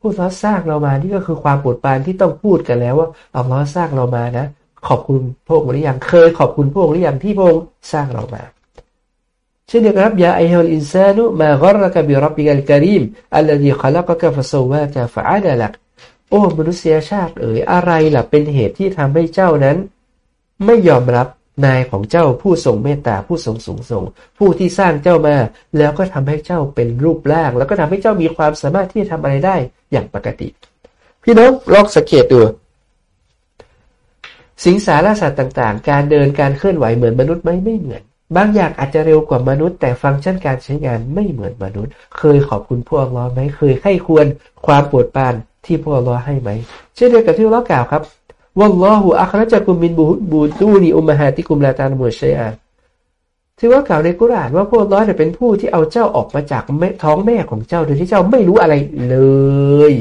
ผู้ทรงสร้างเรามานี่ก็คือความปวดปานที่ต้องพูดกันแล้วว่าอัลลอฮ์สร้างเรามานะ ขอบคุณพระองค์หรือยังเคยขอบคุณพระองค์หรือยังที่พระองค์สร้างเรามาเช่นเดียวกันครับยาไอฮัลอินซานุมากรกบิรับบิกัลกรีมอัลลดีขลักกะฟะซวากะฟะอาดะลักโอ้มนุษยชาติเอ๋ยอะไรล่ะเป็นเหตุที่ทำให้เจ้านั้น ไม่ยอมรับ นายของเจ้าผู้ทรงเมตตาผู้ทรงสูงส่ง ผู้ที่สร้างเจ้ามา แล้วก็ทำให้เจ้าเป็นรูปร่าง แล้วก็ทำให้เจ้ามีความสามารถที่จะทำอะไรได้อย่างปกติ พี่น้องลองสังเกตดูสิงสารสัตว์ต่างๆ การเดินการเคลื่อนไหวเหมือนมนุษย์ไหมไม่เหมือน บางอย่างอาจจะเร็วกว่ามนุษย์ แต่ฟังก์ชันการใช้งานไม่เหมือนมนุษย์ เคยขอบคุณพวกล้อไหมเคยให้ควรความปวดปานที่พวกล้อให้ไหม เช่นเดียวกับที่เรากล่าวครับ วัลลอฮุอัครจักุมินบูบูตูนีอุมฮาติกุมลาตานมุชัยอาที่ว่ากล่าวในกุรานว่าพวกล้อยเป็นผู้ที่เอาเจ้าออกมาจากท้องแม่ของเจ้าโดยที่เจ้าไม่รู้อะไรเลย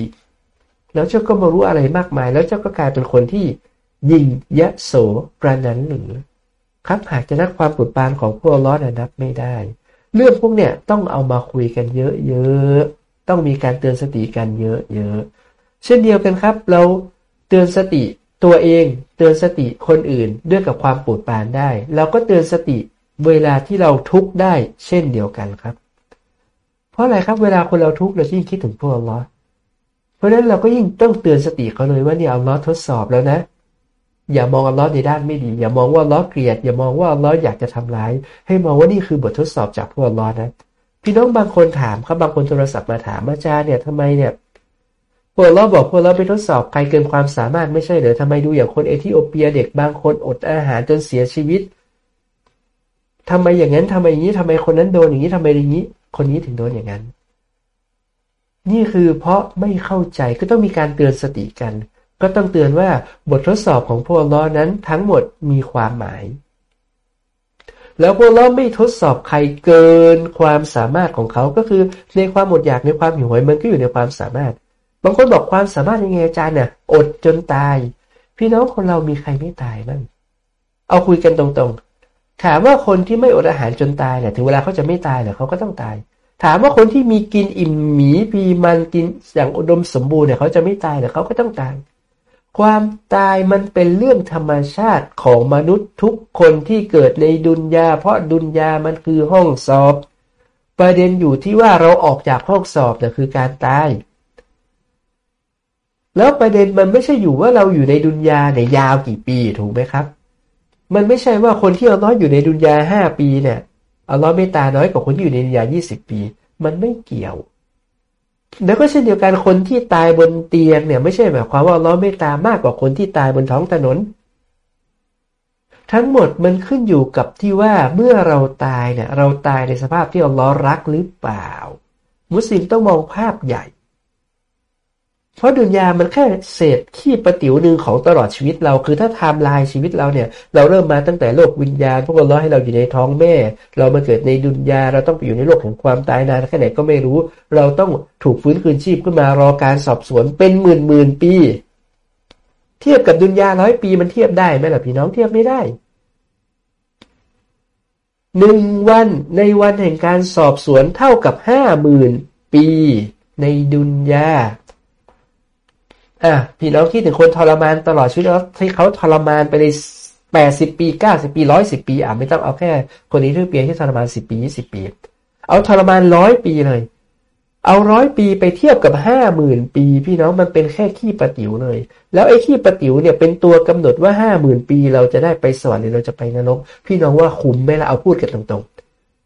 แล้วเจ้าก็มารู้อะไรมากมาย แล้วเจ้าก็กลายเป็นคนที่ยิงยะโสประนันหรือครับหากจะนับความปุดปานของพวกล้อนนับไม่ได้ เรื่องพวกเนี่ยต้องเอามาคุยกันเยอะๆต้องมีการเตือนสติกันเยอะๆเช่นเดียวกันครับ เราเตือนสติ ตัวเองเตือนสติคนอื่นด้วยกับความปวดปานได้ เราก็เตือนสติเวลาที่เราทุกข์ได้เช่นเดียวกันครับ เพราะอะไรครับเวลาคนเราทุกข์เรายิ่งคิดถึงพวกอัลลอฮ์เพราะฉะนั้นเราก็ยิ่งต้องเตือนสติเขาเลยว่าเนี่ยอัลลอฮ์ทดสอบแล้วนะ อย่ามองอัลลอฮ์ในด้านไม่ดี อย่ามองว่าอัลลอฮ์เกลียด อย่ามองว่าอัลลอฮ์อยากจะทำร้าย ให้มองว่านี่คือบททดสอบจากพวกอัลลอฮ์นะพี่น้องบางคนถามครับบางคนโทรศัพท์มาถามอาจารย์เนี่ยทำไมเนี่ย พวกเราบอกพวกเราไปทดสอบใครเกินความสามารถไม่ใช่เหรอทำไมดูอย่างคนเอธิโอเปียเด็กบางคนอดอาหารจนเสียชีวิตทำไมอย่างนั้นทำไมอย่างนี้ทำไมคนนั้นโดนอย่างนี้ทำไมอย่างนี้ คนนี้ถึงโดนอย่างนั้น นี่คือเพราะไม่เข้าใจก็ต้องมีการเตือนสติกัน ก็ต้องเตือนว่าบททดสอบของพวกเรานั้นทั้งหมดมีความหมาย แล้วพวกเราไม่ทดสอบใครเกินความสามารถของเขาก็คือในความอดอยากในความหิวโหยมันก็อยู่ในความสามารถ บางคนบอกความสามารถยังไงอาจารย์เนี่ยอดจนตาย พี่น้องคนเรามีใครไม่ตายบ้างเอาคุยกันตรงๆ ถามว่าคนที่ไม่อดอาหารจนตายเนี่ยถึงเวลาเขาจะไม่ตายเหรอเขาก็ต้องตาย ถามว่าคนที่มีกินอิ่มหมีปีมันกินอย่างอุดมสมบูรณ์เนี่ยเขาจะไม่ตายเหรอเขาก็ต้องตาย ความตายมันเป็นเรื่องธรรมชาติของมนุษย์ทุกคนที่เกิดในดุนยา เพราะดุนยามันคือห้องสอบ ประเด็นอยู่ที่ว่าเราออกจากห้องสอบเนี่ยคือการตาย แล้วประเด็นมันไม่ใช่อยู่ว่าเราอยู่ในดุนยาเนี่ยยาวกี่ปีถูกไหมครับ มันไม่ใช่ว่าคนที่เอาน้อยอยู่ในดุนยาห้าปีเนี่ยเอาน้อยไม่ตาน้อยกว่าคนที่อยู่ในดุนยายี่สิบปี มันไม่เกี่ยว แล้วก็เช่นเดียวกันคนที่ตายบนเตียงเนี่ย ไม่ใช่หมายความว่าเราไม่ตามากกว่าคนที่ตายบนท้องถนน ทั้งหมดมันขึ้นอยู่กับที่ว่าเมื่อเราตายเนี่ย เราตายในสภาพที่อัลลอฮ์รักหรือเปล่า มุสลิมต้องมองภาพใหญ่ เพราะดุนยามันแค่เศษขี้ประติ๋วหนึ่งของตลอดชีวิตเรา คือถ้าไทม์ไลน์ชีวิตเราเนี่ย เราเริ่มมาตั้งแต่โลกวิญญาณ พวกเราให้เราอยู่ในท้องแม่ เรามาเกิดในดุนยา เราต้องไปอยู่ในโลกแห่งความตายนานแค่ไหนก็ไม่รู้ เราต้องถูกฟื้นคืนชีพขึ้นมารอการสอบสวนเป็นหมื่นหมื่นปี เทียบกับดุนยาร้อยปีมันเทียบได้ไหมล่ะพี่น้องเทียบไม่ได้หนึ่งวันในวันแห่งการสอบสวนเท่ากับห้าหมื่นปี ในดุนยา อะพี่น้องคิดถึงคนทรมานตลอดชีวิตแล้วที่เขาทรมานไปเลยแปดสิบปีเก้าสิบปีร้อยสิบปีอะไม่ต้องเอาแค่ คนนี้ที่เปียที่ทรมานสิบปียี่สิบปี เอาทรมานร้อยปีเลย เอาร้อยปีไปเทียบกับห้าหมื่นปี พี่น้องมันเป็นแค่ขี้ประติ๋วเลย แล้วไอ้ขี้ประติ๋วเนี่ยเป็นตัวกำหนดว่าห้าหมื่นปี เราจะได้ไปสวรรค์หรือเราจะไปนรก พี่น้องว่าคุ้มไหมล่ะเอาพูดกันตรง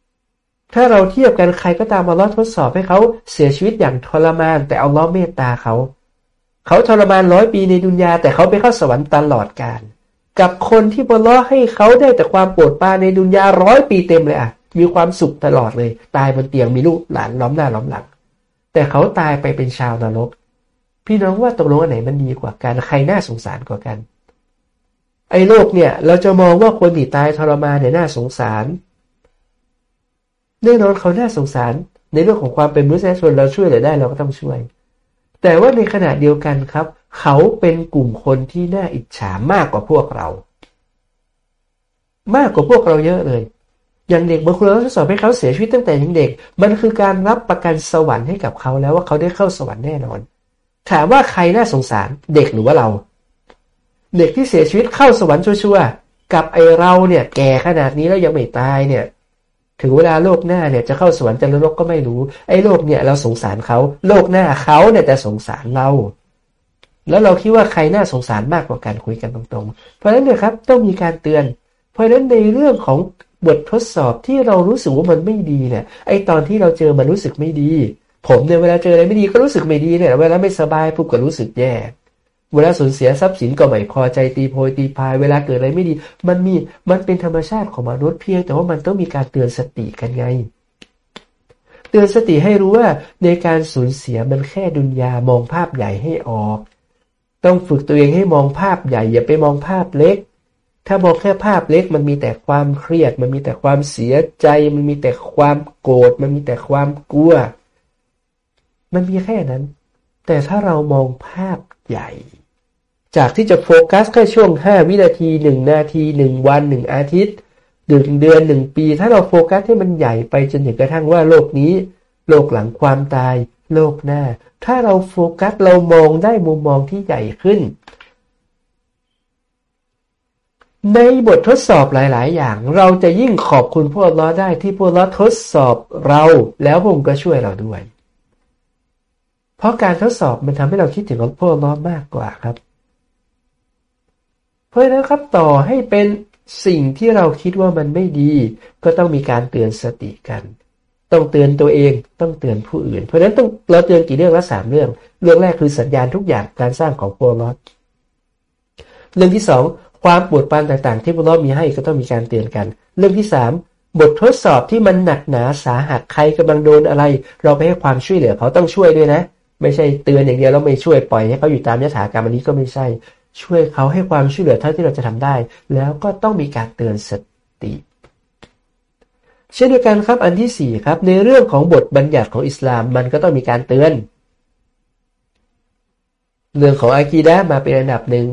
ๆ ถ้าเราเทียบกันใครก็ตามมาล้อทดสอบให้เขาเสียชีวิตอย่างทรมาน แต่เอาล้อเมตตาเขา เขาทรมานร้อยปีในดุนยาแต่เขาไปเข้าสวรรค์ตลอดกาลกับคนที่บล้อให้เขาได้แต่ความปวดปานในดุนยาร้อยปีเต็มเลยอะมีความสุขตลอดเลย ตายบนเตียงมีลูกหลานล้อมหน้าล้อมหลัง แต่เขาตายไปเป็นชาวนรก พี่น้องว่าตกลงอันไหนมันดีกว่ากันใครน่าสงสารกว่ากัน ไอ้โลกเนี่ย เราจะมองว่าคนที่ตายทรมานเนี่ยน่าสงสารแน่นอนเขาน่าสงสาร ในเรื่องของความเป็นมนุษยชนเราช่วยเหลือได้เราก็ต้องช่วย แต่ว่าในขณะเดียวกันครับ เขาเป็นกลุ่มคนที่น่าอิจฉามากกว่าพวกเรา มากกว่าพวกเราเยอะเลย อย่างเด็กบางคนเราทดสอบให้เขาเสียชีวิตตั้งแต่ยังเด็ก มันคือการรับประกันสวรรค์ให้กับเขาแล้วว่าเขาได้เข้าสวรรค์แน่นอน ถามว่าใครน่าสงสารเด็กหรือว่าเรา เด็กที่เสียชีวิตเข้าสวรรค์ชัวร์กับไอเราเนี่ยแก่ขนาดนี้แล้วยังไม่ตายเนี่ย ถึงเวลาโลกหน้าเนี่ยจะเข้าสวรรค์จะนรกก็ไม่รู้ ไอ้โลกเนี่ยเราสงสารเขา โลกหน้าเขาเนี่ยจะสงสารเรา แล้วเราคิดว่าใครน่าสงสารมากกว่าการคุยกันตรงๆ เพราะฉะนั้นเนี่ยครับต้องมีการเตือน เพราะฉะนั้นในเรื่องของบททดสอบที่เรารู้สึกว่ามันไม่ดีเนี่ย ไอตอนที่เราเจอมันรู้สึกไม่ดี ผมเนี่ยเวลาเจออะไรไม่ดีก็รู้สึกไม่ดีเนี่ย เวลาไม่สบายปุ๊บก็รู้สึกแย่ เวลาสูญเสียทรัพย์สินก็ไม่พอใจตีโพยตีพายเวลาเกิดอะไรไม่ดี มันมีมันเป็นธรรมชาติของมนุษย์เพียง แต่ว่ามันต้องมีการเตือนสติกันไง เตือนสติให้รู้ว่าในการสูญเสียมันแค่ดุนยามองภาพใหญ่ให้ออก ต้องฝึกตัวเองให้มองภาพใหญ่ อย่าไปมองภาพเล็ก ถ้ามองแค่ภาพเล็ก มันมีแต่ความเครียด มันมีแต่ความเสียใจ มันมีแต่ความโกรธมันมีแต่ความกลัว มันมีแค่นั้น แต่ถ้าเรามองภาพใหญ่ จากที่จะโฟกัสแค่ช่วง 5 วินาที 1 นาที 1 วัน 1 อาทิตย์หนึ่งเดือน 1 ปี ถ้าเราโฟกัสให้มันใหญ่ไปจนถึงกระทั่งว่าโลกนี้ โลกหลังความตาย โลกหน้า ถ้าเราโฟกัสเรามองได้มุมมองที่ใหญ่ขึ้น ในบททดสอบหลาย ๆ อย่าง เราจะยิ่งขอบคุณพวกล้อได้ที่พวกล้อทดสอบเราแล้วพวกก็ช่วยเราด้วย เพราะการทดสอบมันทำให้เราคิดถึงพวกล้อมากกว่าครับ เพราะฉะนั้นครับต่อให้เป็นสิ่งที่เราคิดว่ามันไม่ดี ก็ต้องมีการเตือนสติกัน ต้องเตือนตัวเองต้องเตือนผู้อื่น เพราะฉะนั้นต้องเราเตือนกี่เรื่องละสามเรื่อง เรื่องแรกคือสัญญาณทุกอย่างการสร้างของโปรลอตเรื่องที่สองความปวดปานต่างๆ ที่โปรลอตมีให้ก็ต้องมีการเตือนกัน เรื่องที่สามบททดสอบที่มันหนักหนาสาหัสใครกำลังโดนอะไร เราไปให้ความช่วยเหลือเขาต้องช่วยด้วยนะ ไม่ใช่เตือนอย่างเดียวแล้วไม่ช่วยปล่อยให้เขาอยู่ตามยถากรรมอันนี้ก็ไม่ใช่ ช่วยเขาให้ความช่วยเหลือเท่าที่เราจะทำได้ แล้วก็ต้องมีการเตือนสติ เช่นเดียวกันครับอันที่สี่ครับ ในเรื่องของบทบัญญัติของอิสลาม มันก็ต้องมีการเตือน เรื่องของอากีดะมาเป็นอันดับหนึ่ง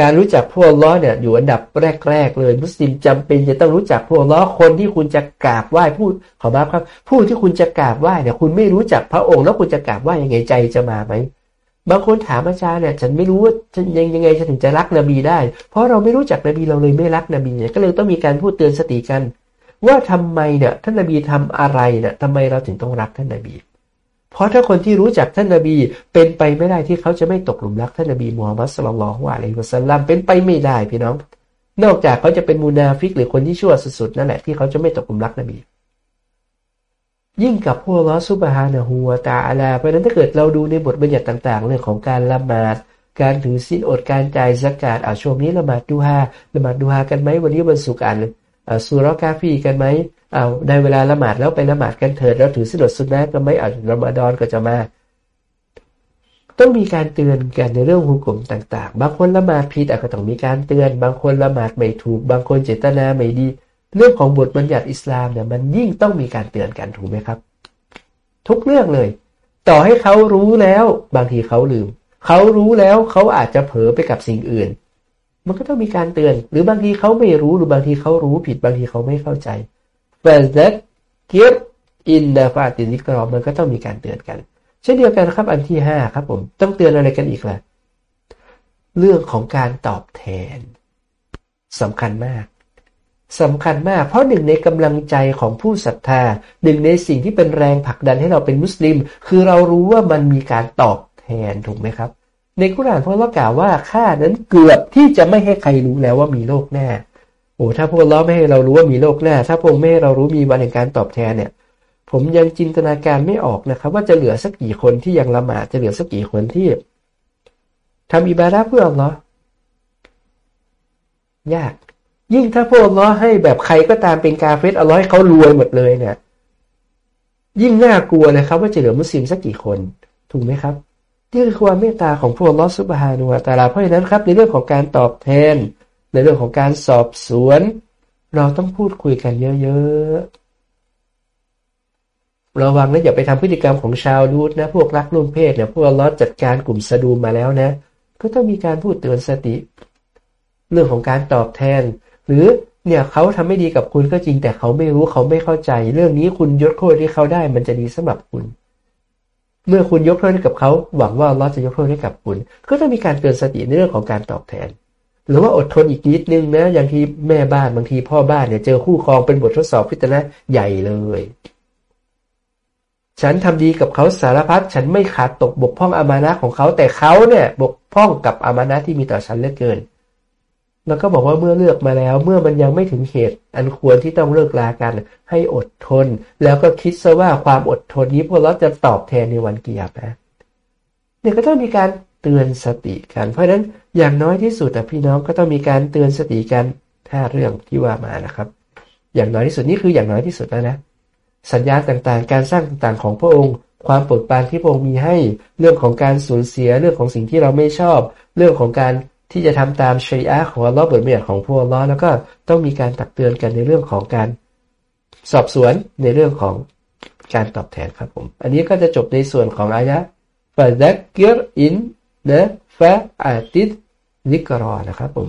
การรู้จักพวกล้อเนี่ยอยู่อันดับแรกๆเลย มุสลิมจำเป็นจะต้องรู้จักพวกล้อคนที่คุณจะกราบไหว้พูดขอมาครับ ผู้ที่คุณจะกราบไหว้เนี่ยคุณไม่รู้จักพระองค์แล้วคุณจะกราบไหว้ยังไงใจจะมาไหม บางคนถามอาจารย์เนี่ยฉันไม่รู้ว่าจะยังยังไงฉันถึงจะรักนบีได้ เพราะเราไม่รู้จักนบีเราเลยไม่รักนบีเนี่ยก็เลยต้องมีการพูดเตือนสติกัน ว่าทำไมเนี่ยท่านนบีทำอะไรเนี่ยทำไมเราถึงต้องรักท่านนบี เพราะถ้าคนที่รู้จักท่านนบีเป็นไปไม่ได้ที่เขาจะไม่ตกหลุมรักท่านนบีมูฮัมมัดصلى الله عليه وسلم เป็นไปไม่ได้พี่น้อง นอกจากเขาจะเป็นมูนาฟิกหรือคนที่ชั่วสุดๆนั่นแหละที่เขาจะไม่ตกหลุมรักนบี ยิ่งกับพวกลอสุบฮานะฮูวตาอาลา เพราะนั้นถ้าเกิดเราดูในบทบัญญัติต่าง ๆ เรื่องของการละหมาด การถือศีลอดการจ่ายสกาดอาช่วงนี้ละหมาดดูฮาละหมาดดูฮากันไหมวันนี้วันศุกร์อ่านสุรกาฟีกันไหมเอาได้เวลาละหมาดแล้วไปละหมาดกันเถิดแล้วถือสิลอดสุนนะก็ไม่อ่านรอมฎอนก็จะมา ต้องมีการเตือนกันในเรื่องหุกกลมต่าง ๆ บางคนละหมาดผิดก็ต้องมีการเตือน บางคนละหมาดไม่ถูก บางคนเจตนาไม่ดี เรื่องของบทบัญญัติอิสลามเนี่ยมันยิ่งต้องมีการเตือนกันถูกไหมครับ ทุกเรื่องเลย ต่อให้เขารู้แล้วบางทีเขาลืม เขารู้แล้วเขาอาจจะเผลอไปกับสิ่งอื่น มันก็ต้องมีการเตือน หรือบางทีเขาไม่รู้หรือบางทีเขารู้ผิดบางทีเขาไม่เข้าใจفذكر إن نفعت الذكرى มันก็ต้องมีการเตือนกัน เช่นเดียวกันครับอันที่ห้าครับผมต้องเตือนอะไรกันอีกล่ะเรื่องของการตอบแทนสำคัญมาก สำคัญมาก เพราะหนึ่งในกำลังใจของผู้ศรัทธาหนึ่งในสิ่งที่เป็นแรงผลักดันให้เราเป็นมุสลิม คือเรารู้ว่ามันมีการตอบแทนถูกไหมครับ ในกุรานพระเรากล่าวว่าข้านั้นเกือบที่จะไม่ให้ใครรู้แล้วว่ามีโลกแน่โอ้ถ้าพวกเราไม่ให้เรารู้ว่ามีโลกหน้า ถ้าพวกไม่ให้เรารู้มีวันแห่งการตอบแทนเนี่ย ผมยังจินตนาการไม่ออกนะครับ ว่าจะเหลือสักกี่คนที่ยังละหมาดจะเหลือสักกี่คนที่ทำอิบาดะเพื่ออัลลอฮ์ยาก ยิ่งถ้าพวกอัลลอฮ์ให้แบบใครก็ตามเป็นกาเฟสอัลลอฮ์ให้เขารวยหมดเลยเนี่ย ยิ่งน่ากลัวนะครับ ว่าจะเหลือมุสลิมสักกี่คน ถูกไหมครับนี่คือความเมตตาของพวกลอสุบฮานุวาตาลาเพราะฉะนั้นครับ ในเรื่องของการตอบแทน ในเรื่องของการสอบสวน เราต้องพูดคุยกันเยอะๆระวังนะอย่าไปทำพฤติกรรมของชาวดูดนะพวกรักร่วมเพศเนี่ยพวกลอจัดการกลุ่มสะดูมาแล้วนะ ก็ต้องมีการพูดเตือนสติ เรื่องของการตอบแทน หรือเนี่ยเขาทำไม่ดีกับคุณก็จริงแต่เขาไม่รู้เขาไม่เข้าใจ เรื่องนี้คุณยกโทษให้เขาได้ มันจะดีสำหรับคุณ เมื่อคุณยกโทษให้กับเขา หวังว่าเราจะยกโทษให้กับคุณ ก็ต้องมีการเตือนสติในเรื่องของการตอบแทน หรือว่าอดทนอีกนิดนึงนะอย่างที่แม่บ้านบางทีพ่อบ้านเนี่ยเจอคู่ครองเป็นบททดสอบพิจารณาใหญ่เลย ฉันทำดีกับเขาสารพัดฉันไม่ขาดตกบกพร่องอามานะของเขาแต่เขาเนี่ยบกพร่องกับอามานะที่มีต่อฉันเหลือเกิน แล้วก็บอกว่าเมื่อเลือกมาแล้ว เมื่อมันยังไม่ถึงเหตุ อันควรที่ต้องเลิกลากัน ให้อดทน แล้วก็คิดซะว่าความอดทนนี้พวกเราจะตอบแทนในวันเกียรตินะเนี่ยก็ต้องมีการเตือนสติกัน เพราะฉะนั้นอย่างน้อยที่สุดพี่น้องก็ต้องมีการเตือนสติกันถ้าเรื่องที่ว่ามานะครับ อย่างน้อยที่สุดนี่คืออย่างน้อยที่สุดแล้วนะสัญญาต่างๆ การสร้างต่างๆ ของพระองค์ ความโปรดปรานที่พระองค์มีให้ เรื่องของการสูญเสีย เรื่องของสิ่งที่เราไม่ชอบ เรื่องของการ ที่จะทำตามชะรีอะฮ์ของอัลลอฮ์บทบัญญัติของพระองค์อัลลอฮ์แล้วก็ต้องมีการตักเตือนกันในเรื่องของการสอบสวนในเรื่องของการตอบแทนครับผม อันนี้ก็จะจบในส่วนของอายะฟาดักเกอร์อินนะฟาอาติดนิกรอนะครับผม